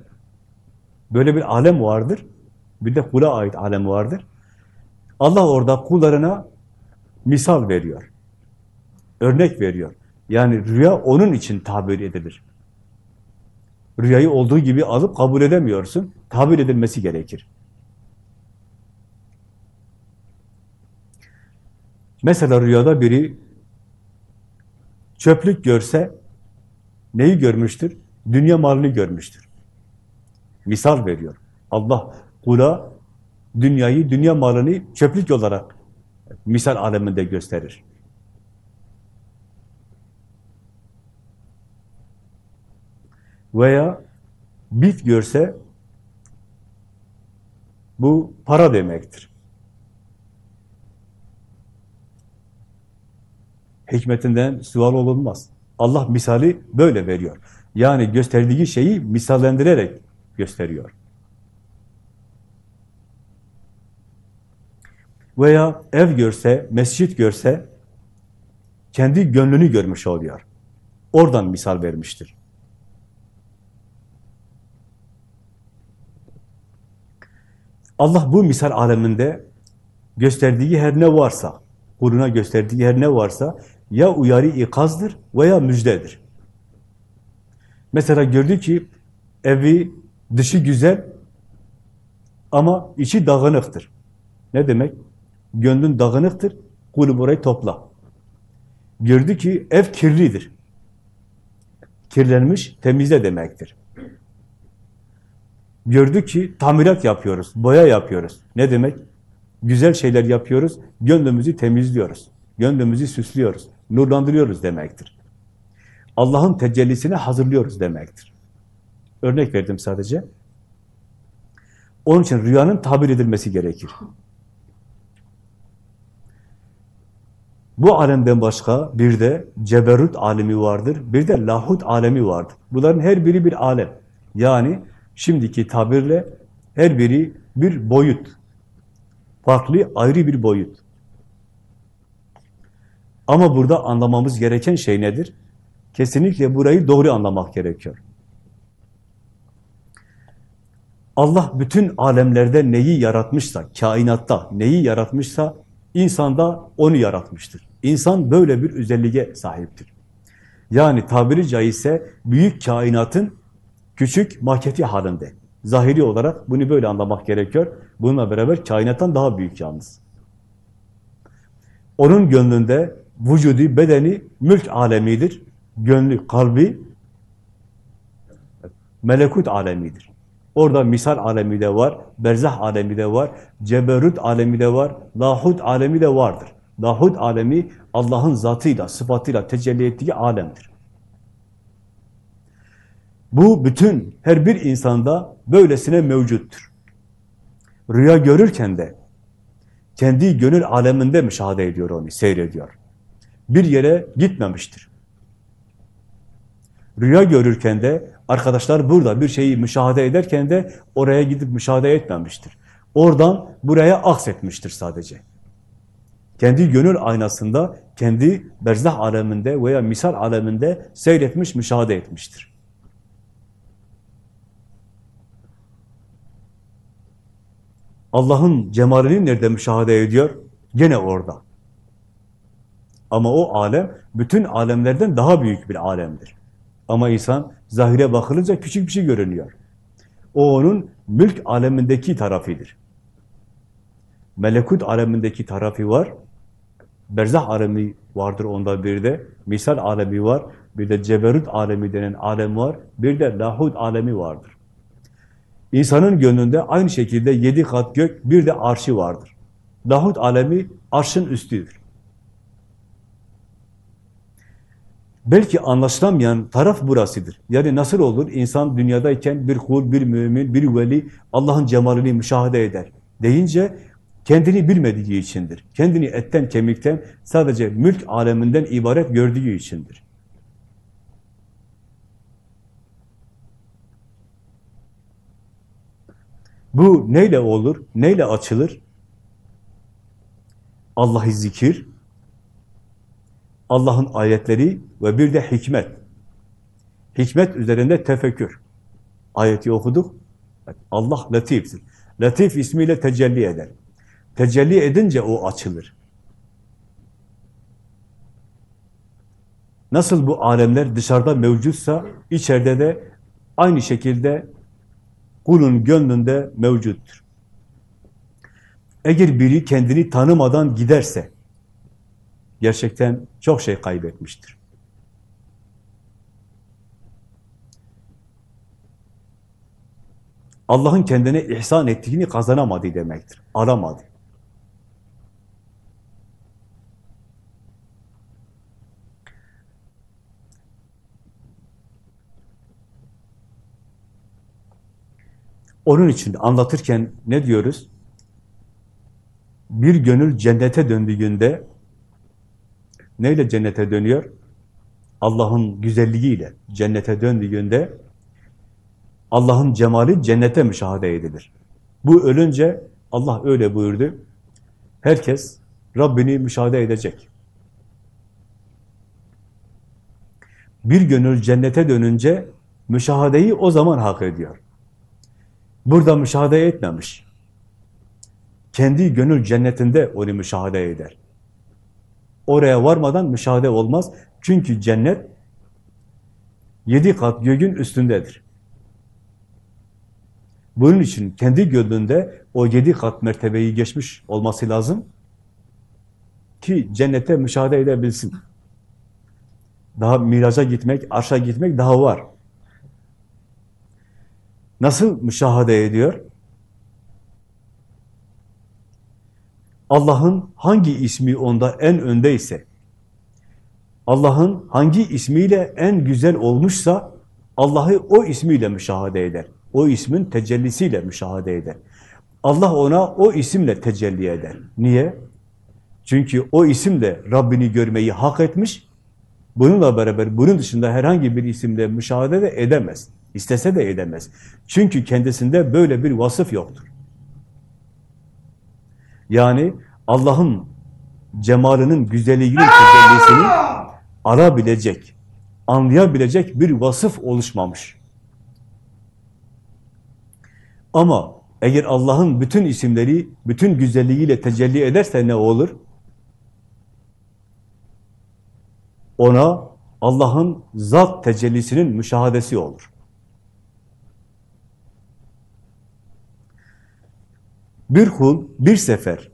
Böyle bir alem vardır. Bir de kula ait alem vardır. Allah orada kullarına misal veriyor. Örnek veriyor. Yani rüya onun için tabir edilir. Rüyayı olduğu gibi alıp kabul edemiyorsun. Tabir edilmesi gerekir. Mesela rüyada biri çöplük görse neyi görmüştür? Dünya malını görmüştür. Misal veriyor. Allah kula dünyayı, dünya malını çöplük olarak misal aleminde gösterir. Veya bit görse bu para demektir. Hikmetinden sual olunmaz. Allah misali böyle veriyor. Yani gösterdiği şeyi misallendirerek gösteriyor. Veya ev görse, mescit görse, kendi gönlünü görmüş oluyor. Oradan misal vermiştir. Allah bu misal aleminde gösterdiği her ne varsa, kuluna gösterdiği her ne varsa ya uyarı ikazdır veya müjdedir. Mesela gördü ki evi dışı güzel ama içi dağınıktır. Ne demek? Gönlün dağınıktır, kulü burayı topla. Gördü ki ev kirlidir. Kirlenmiş, temizle demektir. Gördü ki tamirat yapıyoruz, boya yapıyoruz. Ne demek? Güzel şeyler yapıyoruz, gönlümüzü temizliyoruz. Gönlümüzü süslüyoruz, nurlandırıyoruz demektir. Allah'ın tecellisine hazırlıyoruz demektir. Örnek verdim sadece. Onun için rüyanın tabir edilmesi gerekir. Bu alemden başka bir de ceberut alemi vardır, bir de lahut alemi vardır. Bunların her biri bir alem. Yani şimdiki tabirle her biri bir boyut. Farklı, ayrı bir boyut. Ama burada anlamamız gereken şey nedir? Kesinlikle burayı doğru anlamak gerekiyor. Allah bütün alemlerde neyi yaratmışsa, kainatta neyi yaratmışsa, insanda onu yaratmıştır. İnsan böyle bir özelliğe sahiptir. Yani tabiri caizse büyük kainatın küçük maketi halinde. Zahiri olarak bunu böyle anlamak gerekiyor. Bununla beraber kainattan daha büyük yalnız. Onun gönlünde vücudu, bedeni mülk alemidir. Gönlü, kalbi melekut alemidir. Orada misal alemi de var, berzah alemi de var, ceberut alemi de var, lahut alemi de vardır. Lahut alemi Allah'ın zatıyla, sıfatıyla tecelli ettiği alemdir. Bu bütün her bir insanda böylesine mevcuttur. Rüya görürken de kendi gönül aleminde müşahede ediyor onu, seyrediyor. Bir yere gitmemiştir. Rüya görürken de arkadaşlar burada bir şeyi müşahede ederken de oraya gidip müşahede etmemiştir. Oradan buraya aksetmiştir sadece. Kendi gönül aynasında, kendi berzah aleminde veya misal aleminde seyretmiş, müşahede etmiştir. Allah'ın cemalini nerede müşahede ediyor? Gene orada. Ama o alem, bütün alemlerden daha büyük bir alemdir. Ama insan zahire bakılınca küçük bir şey görünüyor. O onun mülk alemindeki tarafıdır. Melekut alemindeki tarafı var. Berzah alemi vardır onda bir de. Misal alemi var. Bir de ceberut alemi denen alem var. Bir de lahut alemi vardır. İnsanın gönlünde aynı şekilde yedi kat gök, bir de arşı vardır. Lahut alemi arşın üstüdür. Belki anlaşılamayan taraf burasıdır. Yani nasıl olur? İnsan dünyadayken bir kul, bir mümin, bir veli Allah'ın cemalini müşahede eder. Deyince kendini bilmediği içindir. Kendini etten kemikten sadece mülk aleminden ibaret gördüğü içindir. Bu neyle olur? Neyle açılır? Allah'ı zikir, Allah'ın ayetleri ve bir de hikmet. Hikmet üzerinde tefekkür. Ayeti okuduk. Allah latiftir. Latif ismiyle tecelli eder. Tecelli edince o açılır. Nasıl bu alemler dışarıda mevcutsa, içeride de aynı şekilde kulun gönlünde mevcuttur. Eğer biri kendini tanımadan giderse, gerçekten çok şey kaybetmiştir. Allah'ın kendine ihsan ettiğini kazanamadı demektir. Alamadı. Onun için anlatırken ne diyoruz? Bir gönül cennete döndüğünde neyle cennete dönüyor? Allah'ın güzelliğiyle cennete döndüğünde Allah'ın cemali cennete müşahede edilir. Bu ölünce Allah öyle buyurdu. Herkes Rabbini müşahede edecek. Bir gönül cennete dönünce müşahadeyi o zaman hak ediyor. Burada müşahede etmemiş. Kendi gönül cennetinde onu müşahede eder. Oraya varmadan müşahede olmaz. Çünkü cennet yedi kat göğün üstündedir. Bunun için kendi gönlünde o yedi kat mertebeyi geçmiş olması lazım ki cennete müşahede edebilsin. Daha miraca gitmek, arşa gitmek daha var. Nasıl müşahede ediyor? Allah'ın hangi ismi onda en öndeyse, Allah'ın hangi ismiyle en güzel olmuşsa, Allah'ı o ismiyle müşahede eder. O ismin tecellisiyle müşahede eder. Allah ona o isimle tecelli eder. Niye? Çünkü o isimle Rabbini görmeyi hak etmiş, bununla beraber bunun dışında herhangi bir isimle müşahede de edemez. İstese de edemez. Çünkü kendisinde böyle bir vasıf yoktur. Yani Allah'ın cemalinin, güzelliğinin tecellisini arabilecek, anlayabilecek bir vasıf oluşmamış. Ama eğer Allah'ın bütün isimleri, bütün güzelliğiyle tecelli ederse ne olur? Ona Allah'ın zat tecellisinin müşahadesi olur. Bir kul bir sefer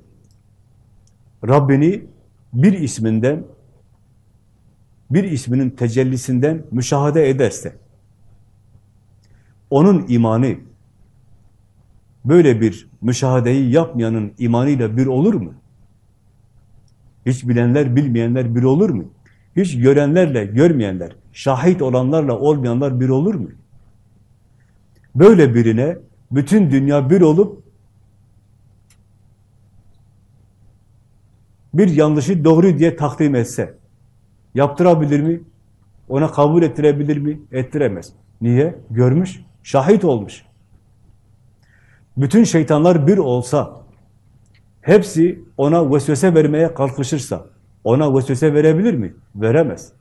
Rabbini bir isminden, bir isminin tecellisinden müşahede ederse, onun imanı, böyle bir müşahadeyi yapmayanın imanıyla bir olur mu? Hiç bilenler, bilmeyenler bir olur mu? Hiç görenlerle görmeyenler, şahit olanlarla olmayanlar bir olur mu? Böyle birine bütün dünya bir olup bir yanlışı doğru diye takdim etse, yaptırabilir mi? Ona kabul ettirebilir mi? Ettiremez. Niye? Görmüş, şahit olmuş. Bütün şeytanlar bir olsa, hepsi ona vesvese vermeye kalkışırsa, ona vesvese verebilir mi? Veremez.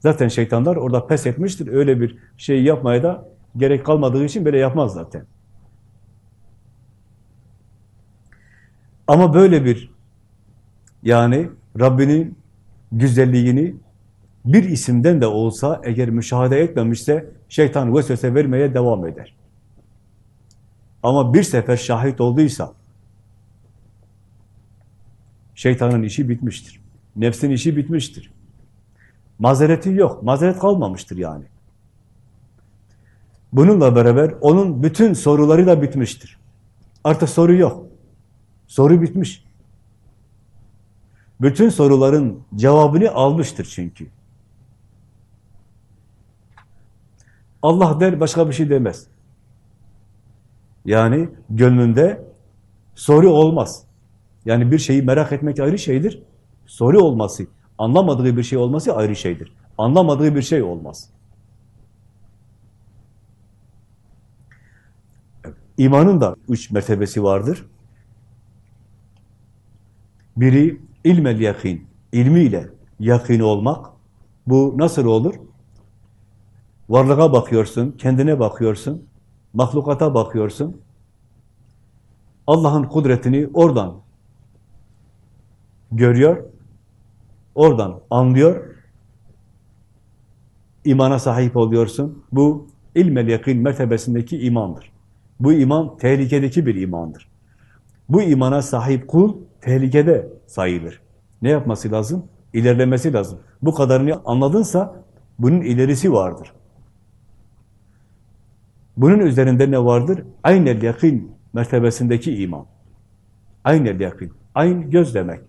Zaten şeytanlar orada pes etmiştir. Öyle bir şey yapmaya da gerek kalmadığı için böyle yapmaz zaten. Ama böyle bir yani Rabbinin güzelliğini bir isimden de olsa eğer müşahede etmemişse şeytan vesvese vermeye devam eder. Ama bir sefer şahit olduysa şeytanın işi bitmiştir. Nefsin işi bitmiştir. Mazereti yok. Mazeret kalmamıştır yani. Bununla beraber onun bütün soruları da bitmiştir. Artık soru yok. Soru bitmiş. Bütün soruların cevabını almıştır çünkü. Allah der, başka bir şey demez. Yani gönlünde soru olmaz. Yani bir şeyi merak etmek ayrı şeydir. Soru olması, anlamadığı bir şey olması ayrı şeydir. Anlamadığı bir şey olmaz. İmanın da üç mertebesi vardır. Biri ilmel yakin, ilmiyle yakin olmak. Bu nasıl olur? Varlığa bakıyorsun, kendine bakıyorsun, mahlukata bakıyorsun. Allah'ın kudretini oradan görüyor, oradan anlıyor. imana sahip oluyorsun. Bu ilmel yakin mertebesindeki imandır. Bu iman tehlikedeki bir imandır. Bu imana sahip kul tehlikede sayılır. Ne yapması lazım? İlerlemesi lazım. Bu kadarını anladınsa bunun ilerisi vardır. Bunun üzerinde ne vardır? Aynel yakin mertebesindeki iman. Aynel yakin. Ayn göz demek.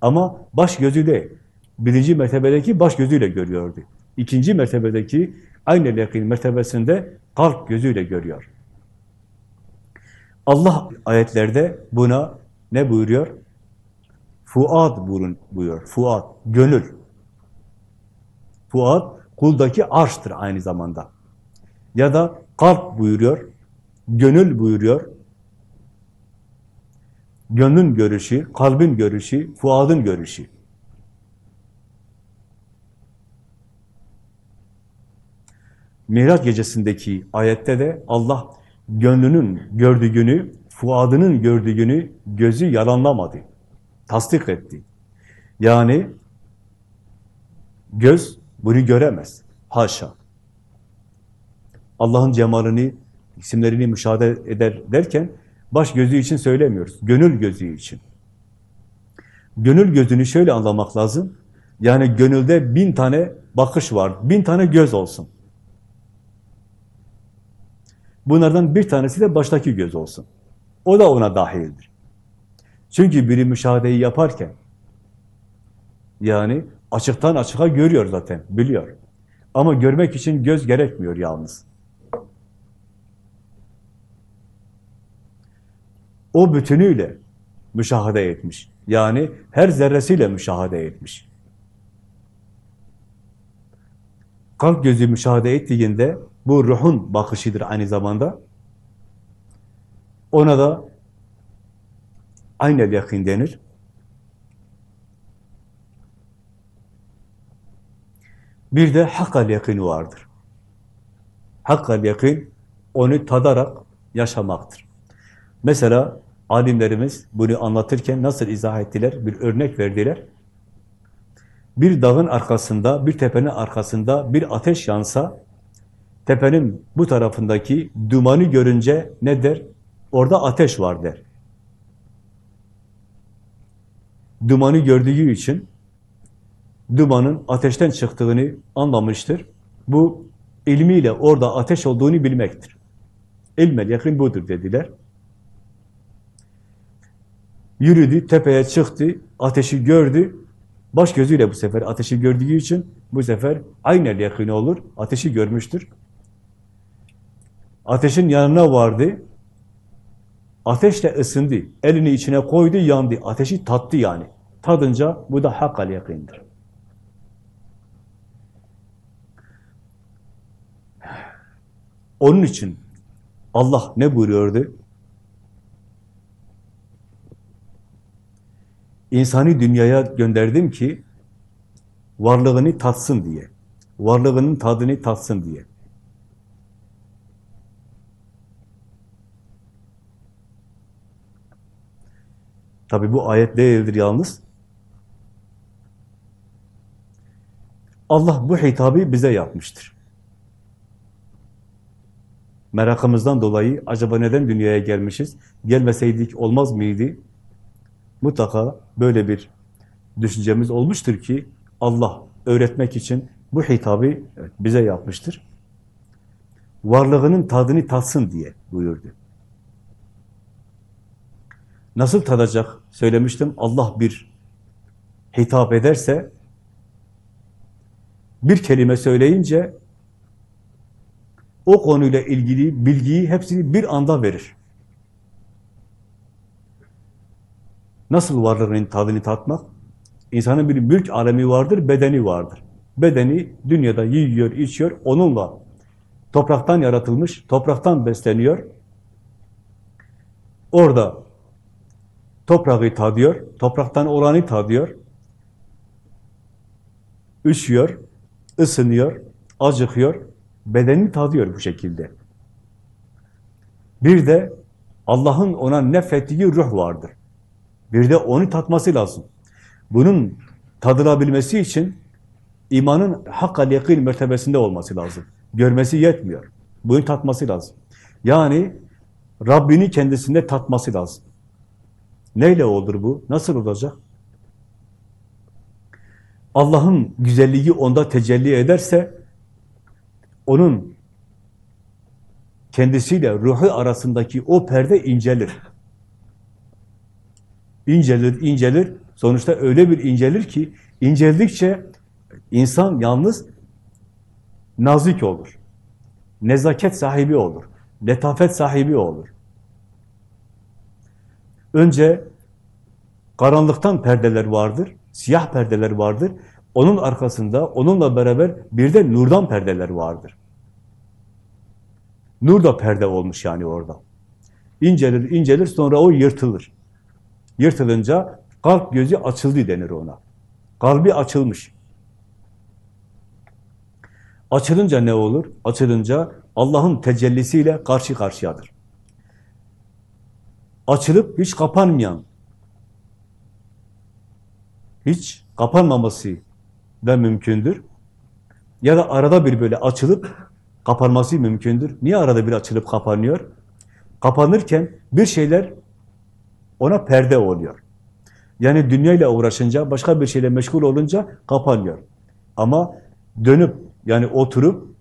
Ama baş gözü değil. Birinci mertebedeki baş gözüyle görüyordu. İkinci mertebedeki aynel yakin mertebesinde kalp gözüyle görüyor. Allah ayetlerde buna ne buyuruyor? Fuad buyurun, buyuruyor. Fuad, gönül. Fuad, kuldaki arştır aynı zamanda. Ya da kalp buyuruyor, gönül buyuruyor. Gönlün görüşü, kalbin görüşü, fuadın görüşü. Miraç gecesindeki ayette de Allah gönlünün gördüğünü, fuadının gördüğünü gözü yalanlamadı. Tasdik etti. Yani göz bunu göremez. Haşa. Allah'ın cemalini, isimlerini müşahede eder derken baş gözü için söylemiyoruz. Gönül gözü için. Gönül gözünü şöyle anlamak lazım. Yani gönülde bin tane bakış var, bin tane göz olsun. Bunlardan bir tanesi de baştaki göz olsun. O da ona dahildir. Çünkü biri müşahedeyi yaparken yani açıktan açığa görüyor zaten, biliyor. Ama görmek için göz gerekmiyor yalnız. O bütünüyle müşahede etmiş. Yani her zerresiyle müşahede etmiş. Kalp gözü müşahede ettiğinde bu ruhun bakışıdır aynı zamanda. Ona da aynel yakin denir. Bir de hakkal yakini vardır. Hakkal yakin onu tadarak yaşamaktır. Mesela alimlerimiz bunu anlatırken nasıl izah ettiler? Bir örnek verdiler. Bir dağın arkasında, bir tepenin arkasında bir ateş yansa, tepenin bu tarafındaki dumanı görünce ne der? Orada ateş var der. Dumanı gördüğü için dumanın ateşten çıktığını anlamıştır. Bu ilmiyle orada ateş olduğunu bilmektir. İlmel yakın budur dediler. Yürüdü, tepeye çıktı, ateşi gördü. Baş gözüyle bu sefer ateşi gördüğü için bu sefer aynel yakını olur. Ateşi görmüştür. Ateşin yanına vardı. Ateşle ısındı. Elini içine koydu, yandı. Ateşi tattı yani. Tadınca bu da hakkal yakındır. Onun için Allah ne buyuruyordu? İnsani dünyaya gönderdim ki varlığını tatsın diye. Varlığının tadını tatsın diye. Tabi bu ayet değildir yalnız. Allah bu hitabı bize yapmıştır. Merakımızdan dolayı acaba neden dünyaya gelmişiz? Gelmeseydik olmaz mıydı? Mutlaka böyle bir düşüncemiz olmuştur ki Allah öğretmek için bu hitabı bize yapmıştır. Varlığının tadını tatsın diye buyurdu. Nasıl tadacak? Söylemiştim, Allah bir hitap ederse, bir kelime söyleyince, o konuyla ilgili bilgiyi hepsini bir anda verir. Nasıl varlığının tadını tatmak? İnsanın bir mülk alemi vardır, bedeni vardır. Bedeni dünyada yiyor, içiyor, onunla topraktan yaratılmış, topraktan besleniyor. Orada toprağı tadıyor, topraktan olanı tadıyor. Üşüyor, ısınıyor, acıkıyor, bedenini tadıyor bu şekilde. Bir de Allah'ın ona nefettiği ruh vardır. Bir de onu tatması lazım. Bunun tadılabilmesi için imanın hakka yakın mertebesinde olması lazım. Görmesi yetmiyor. Bunu tatması lazım. Yani Rabbini kendisinde tatması lazım. Neyle olur bu? Nasıl olacak? Allah'ın güzelliği onda tecelli ederse onun kendisiyle ruhu arasındaki o perde incelir. İncelir, incelir. Sonuçta öyle bir incelir ki inceldikçe insan yalnız nazik olur. Nezaket sahibi olur. Letafet sahibi olur. Önce karanlıktan perdeler vardır, siyah perdeler vardır. Onun arkasında, onunla beraber bir de nurdan perdeler vardır. Nur da perde olmuş yani orada. İncelir, incelir, sonra o yırtılır. Yırtılınca kalp gözü açıldı denir ona. Kalbi açılmış. Açılınca ne olur? Açılınca Allah'ın tecellisiyle karşı karşıyadır. Açılıp hiç kapanmayan, hiç kapanmaması da mümkündür. Ya da arada bir böyle açılıp kapanması mümkündür. Niye arada bir açılıp kapanıyor? Kapanırken bir şeyler ona perde oluyor. Yani dünyayla uğraşınca, başka bir şeyle meşgul olunca kapanıyor. Ama dönüp, yani oturup,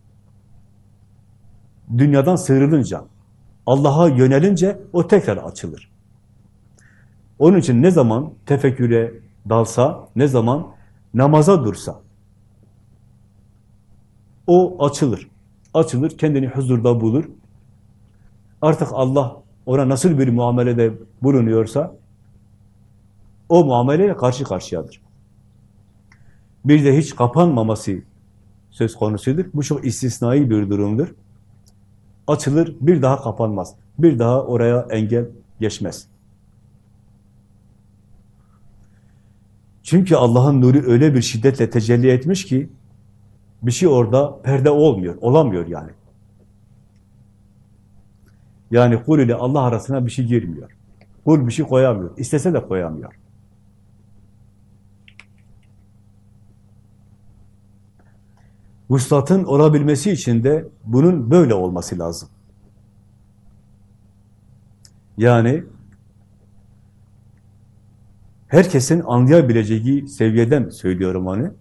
dünyadan sıyrılınca, Allah'a yönelince o tekrar açılır. Onun için ne zaman tefekküre dalsa, ne zaman namaza dursa, o açılır. Açılır, kendini huzurda bulur. Artık Allah ona nasıl bir muamelede bulunuyorsa, o muameleyle karşı karşıyadır. Bir de hiç kapanmaması söz konusudur. Bu çok istisnai bir durumdur. Açılır, bir daha kapanmaz. Bir daha oraya engel geçmez. Çünkü Allah'ın nuru öyle bir şiddetle tecelli etmiş ki, bir şey orada perde olmuyor, olamıyor yani. Yani kul ile Allah arasına bir şey girmiyor. Kul bir şey koyamıyor. İstese de koyamıyor. Vuslatın olabilmesi için de bunun böyle olması lazım. Yani herkesin anlayabileceği seviyeden söylüyorum onu.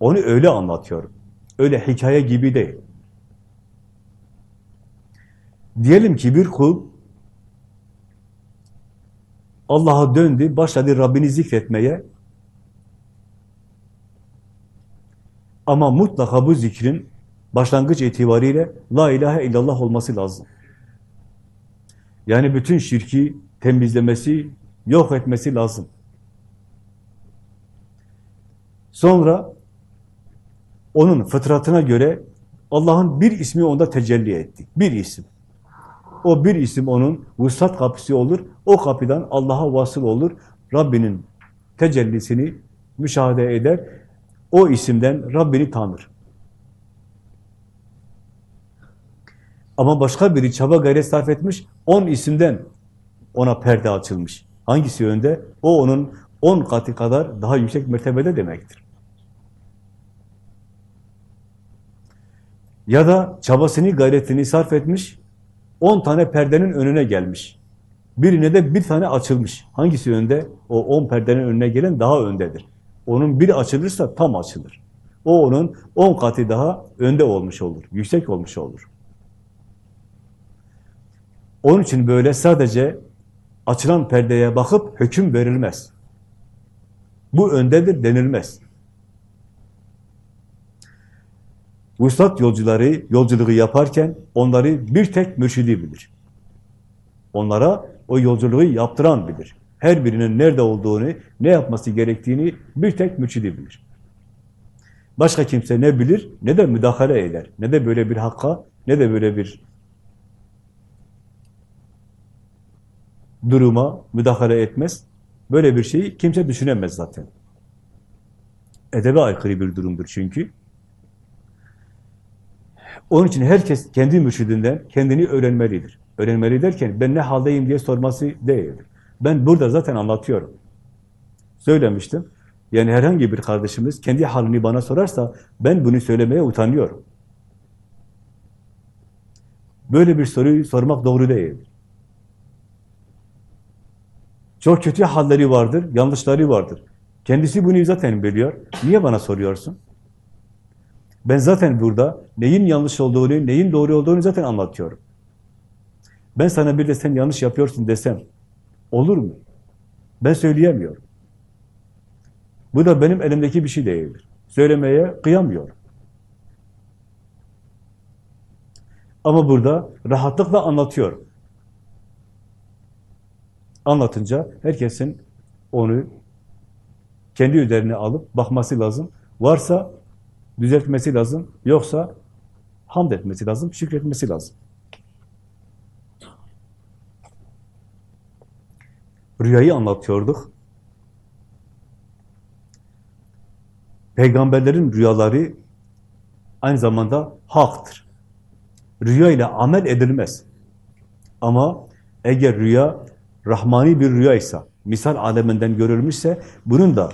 Onu öyle anlatıyorum. Öyle hikaye gibi değil. Diyelim ki bir kul Allah'a döndü, başladı Rabbini zikretmeye. Ama mutlaka bu zikrin başlangıç itibariyle La ilahe illallah olması lazım. Yani bütün şirki temizlemesi, yok etmesi lazım. Sonra onun fıtratına göre Allah'ın bir ismi onda tecelli etti. Bir isim. O bir isim onun vuslat kapısı olur. O kapıdan Allah'a vasıl olur. Rabbinin tecellisini müşahede eder. O isimden Rabbini tanır. Ama başka biri çaba gayret sarf etmiş, on isimden ona perde açılmış. Hangisi önde? O onun on katı kadar daha yüksek mertebede demektir. Ya da çabasını, gayretini sarf etmiş, on tane perdenin önüne gelmiş. Birine de bir tane açılmış. Hangisi önde? O on perdenin önüne gelen daha öndedir. Onun biri açılırsa tam açılır. O onun on katı daha önde olmuş olur, yüksek olmuş olur. Onun için böyle sadece açılan perdeye bakıp hüküm verilmez. Bu öndedir denilmez. Vuslat yolcuları yolculuğu yaparken onları bir tek mürşidi bilir. Onlara o yolculuğu yaptıran bilir. Her birinin nerede olduğunu, ne yapması gerektiğini bir tek mürşidi bilir. Başka kimse ne bilir, ne de müdahale eder. Ne de böyle bir hakka, ne de böyle bir duruma müdahale etmez. Böyle bir şeyi kimse düşünemez zaten. Edebe aykırı bir durumdur çünkü. Onun için herkes kendi mürşidinden kendini öğrenmelidir. Öğrenmeli derken ben ne haldeyim diye sorması değildir. Ben burada zaten anlatıyorum. Söylemiştim. Yani herhangi bir kardeşimiz kendi halini bana sorarsa ben bunu söylemeye utanıyorum. Böyle bir soruyu sormak doğru değil. Çok kötü halleri vardır, yanlışları vardır. Kendisi bunu zaten biliyor. Niye bana soruyorsun? Ben zaten burada neyin yanlış olduğunu, neyin doğru olduğunu zaten anlatıyorum. Ben sana bir de sen yanlış yapıyorsun desem, olur mu? Ben söyleyemiyorum. Bu da benim elimdeki bir şey değildir. Söylemeye kıyamıyorum. Ama burada rahatlıkla anlatıyorum. Anlatınca herkesin onu kendi üzerine alıp bakması lazım. Varsa düzeltmesi lazım. Yoksa hamd etmesi lazım, şükretmesi lazım. Rüyayı anlatıyorduk. Peygamberlerin rüyaları aynı zamanda haktır. Rüya ile amel edilmez. Ama eğer rüya rahmani bir rüyaysa, misal aleminden görülmüşse bunun da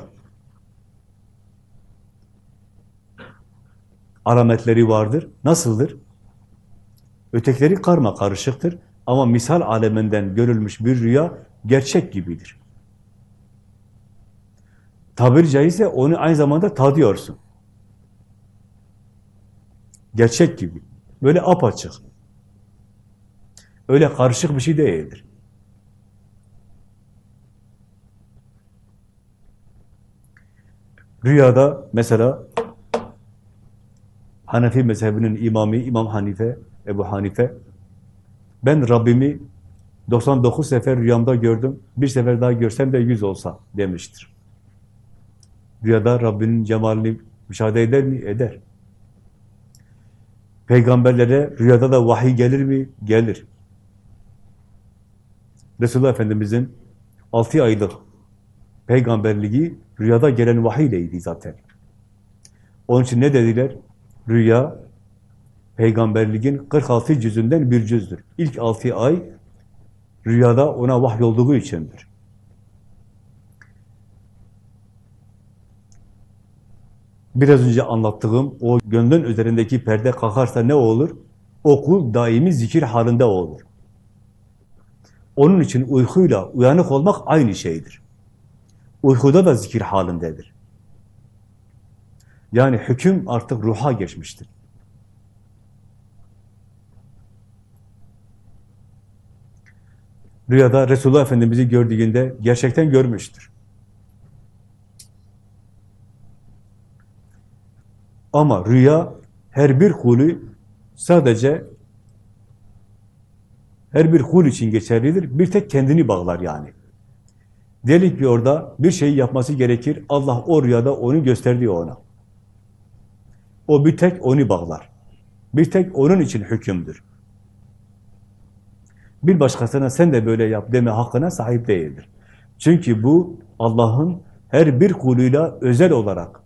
alametleri vardır. Nasıldır? Ötekileri karma karışıktır. Ama misal aleminden görülmüş bir rüya gerçek gibidir. Tabiri caizse onu aynı zamanda tadıyorsun. Gerçek gibi. Böyle apaçık. Öyle karışık bir şey değildir. Rüyada mesela Hanefi mezhebinin imamı İmam Hanife, Ebu Hanife ben Rabbimi 99 sefer rüyamda gördüm, bir sefer daha görsem de 100 olsa demiştir. Rüyada Rabbinin cemalini müşahede eder mi? Eder. Peygamberlere rüyada da vahiy gelir mi? Gelir. Resulullah Efendimiz'in 6 aylık peygamberliği rüyada gelen vahiyleydi zaten. Onun için ne dediler? Rüya, peygamberliğin 46 cüzünden bir cüzdür. İlk 6 ay rüyada ona vahy olduğu içindir. Biraz önce anlattığım o gönlün üzerindeki perde kalkarsa ne olur? O kul daimi zikir halinde olur. Onun için uykuyla uyanık olmak aynı şeydir. Uykuda da zikir halindedir. Yani hüküm artık ruha geçmiştir. Rüyada Resulullah Efendimiz'i gördüğünde gerçekten görmüştür. Ama rüya her bir kulü sadece her bir kul için geçerlidir. Bir tek kendini bağlar yani. Diyelim ki orada bir şeyi yapması gerekir. Allah o rüyada onu gösterdi ona. O bir tek onu bağlar. Bir tek onun için hükümdür. Bir başkasına sen de böyle yap deme hakkına sahip değildir. Çünkü bu Allah'ın her bir kuluyla özel olarak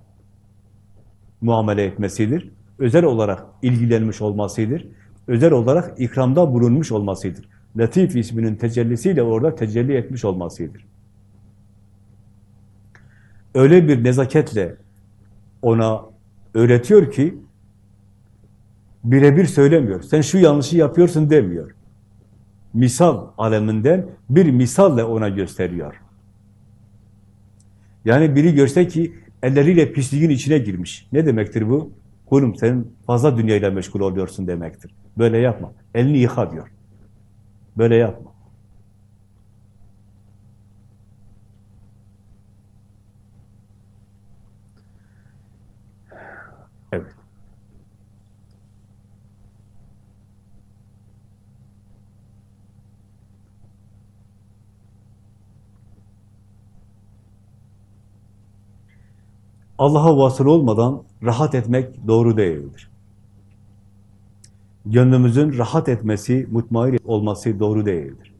muamele etmesidir. Özel olarak ilgilenmiş olmasıdır. Özel olarak ikramda bulunmuş olmasıdır. Latif isminin tecellisiyle orada tecelli etmiş olmasıdır. Öyle bir nezaketle ona öğretiyor ki birebir söylemiyor. Sen şu yanlışı yapıyorsun demiyor. Misal aleminden bir misalle ona gösteriyor. Yani biri görse ki elleriyle pisliğin içine girmiş. Ne demektir bu? Kulum sen fazla dünyayla meşgul oluyorsun demektir. Böyle yapma. Elini yıka diyor. Böyle yapma. Evet. Allah'a vasıl olmadan rahat etmek doğru değildir. Gönlümüzün rahat etmesi, mutmain olması doğru değildir.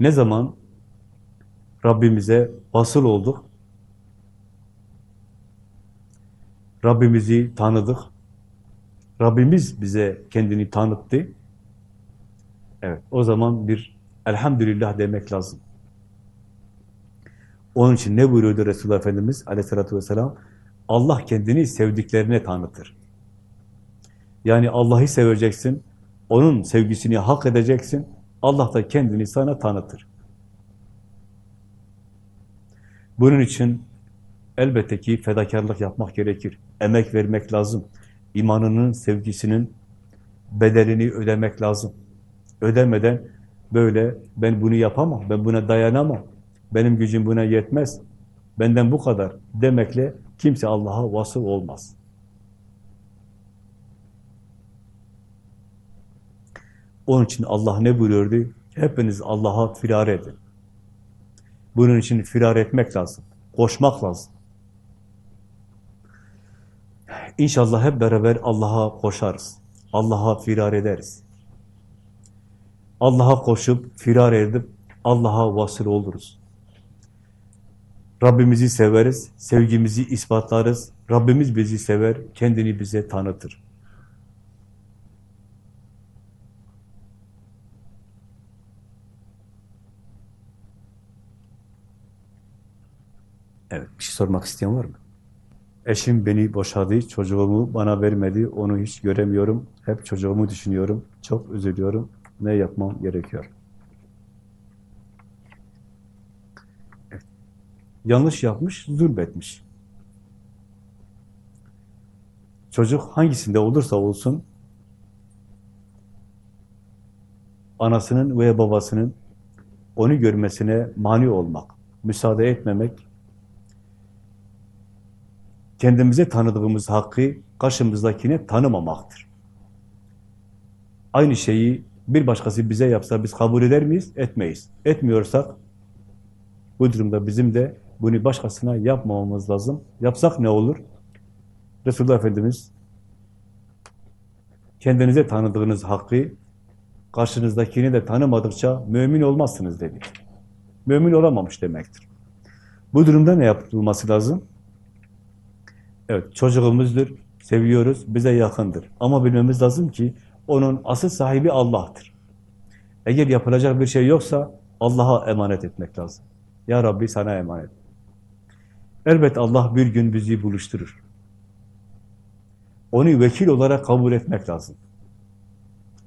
Ne zaman Rabbimize vasıl olduk, Rabbimizi tanıdık, Rabbimiz bize kendini tanıttı, evet o zaman bir elhamdülillah demek lazım. Onun için ne buyuruyordu Resulullah Efendimiz aleyhissalatü vesselam? Allah kendini sevdiklerine tanıtır. Yani Allah'ı seveceksin, onun sevgisini hak edeceksin, Allah da kendini sana tanıtır. Bunun için elbette ki fedakarlık yapmak gerekir, emek vermek lazım. İmanının, sevgisinin bedelini ödemek lazım. Ödemeden böyle ben bunu yapamam, ben buna dayanamam, benim gücüm buna yetmez, benden bu kadar demekle kimse Allah'a vasıl olmaz. Onun için Allah ne buyuruyordu? Hepiniz Allah'a firar edin. Bunun için firar etmek lazım. Koşmak lazım. İnşallah hep beraber Allah'a koşarız. Allah'a firar ederiz. Allah'a koşup, firar edip, Allah'a vasıl oluruz. Rabbimizi severiz, sevgimizi ispatlarız. Rabbimiz bizi sever, kendini bize tanıtır. Evet, bir şey sormak isteyen var mı? Eşim beni boşadı, çocuğumu bana vermedi, onu hiç göremiyorum. Hep çocuğumu düşünüyorum, çok üzülüyorum. Ne yapmam gerekiyor? Yanlış yapmış, zulmetmiş. Çocuk hangisinde olursa olsun, anasının veya babasının onu görmesine mani olmak, müsaade etmemek, kendimize tanıdığımız hakkı karşımızdakine tanımamaktır. Aynı şeyi bir başkası bize yapsa biz kabul eder miyiz? Etmeyiz. Etmiyorsak bu durumda bizim de bunu başkasına yapmamamız lazım. Yapsak ne olur? Resulullah Efendimiz kendinize tanıdığınız hakkı karşınızdakini de tanımadıkça mümin olmazsınız dedi. Mümin olamamış demektir. Bu durumda ne yapılması lazım? Evet, çocuğumuzdur, seviyoruz, bize yakındır. Ama bilmemiz lazım ki onun asıl sahibi Allah'tır. Eğer yapılacak bir şey yoksa Allah'a emanet etmek lazım. Ya Rabbi sana emanet. Elbet Allah bir gün bizi buluşturur. Onu vekil olarak kabul etmek lazım.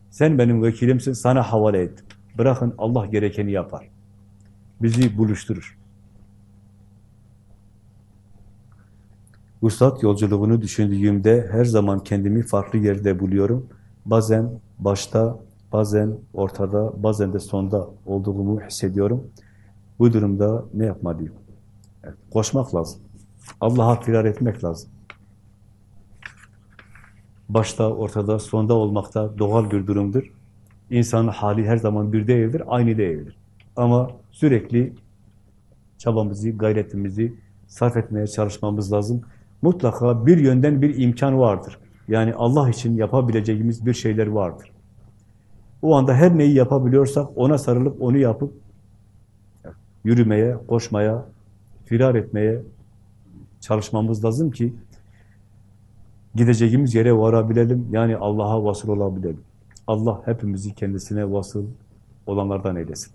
Sen benim vekilimsin, sana havale ettim. Bırakın Allah gerekeni yapar. Bizi buluşturur. Vuslat yolculuğunu düşündüğümde her zaman kendimi farklı yerde buluyorum. Bazen başta, bazen ortada, bazen de sonda olduğumu hissediyorum. Bu durumda ne yapmalıyım? Koşmak lazım. Allah'a firar etmek lazım. Başta, ortada, sonda olmakta doğal bir durumdur. İnsanın hali her zaman bir değildir, aynı değildir. Ama sürekli çabamızı, gayretimizi sarf etmeye çalışmamız lazım. Mutlaka bir yönden bir imkan vardır. Yani Allah için yapabileceğimiz bir şeyler vardır. O anda her neyi yapabiliyorsak ona sarılıp onu yapıp yürümeye, koşmaya, firar etmeye çalışmamız lazım ki gideceğimiz yere varabilelim. Yani Allah'a vasıl olabilelim. Allah hepimizi kendisine vasıl olanlardan eylesin.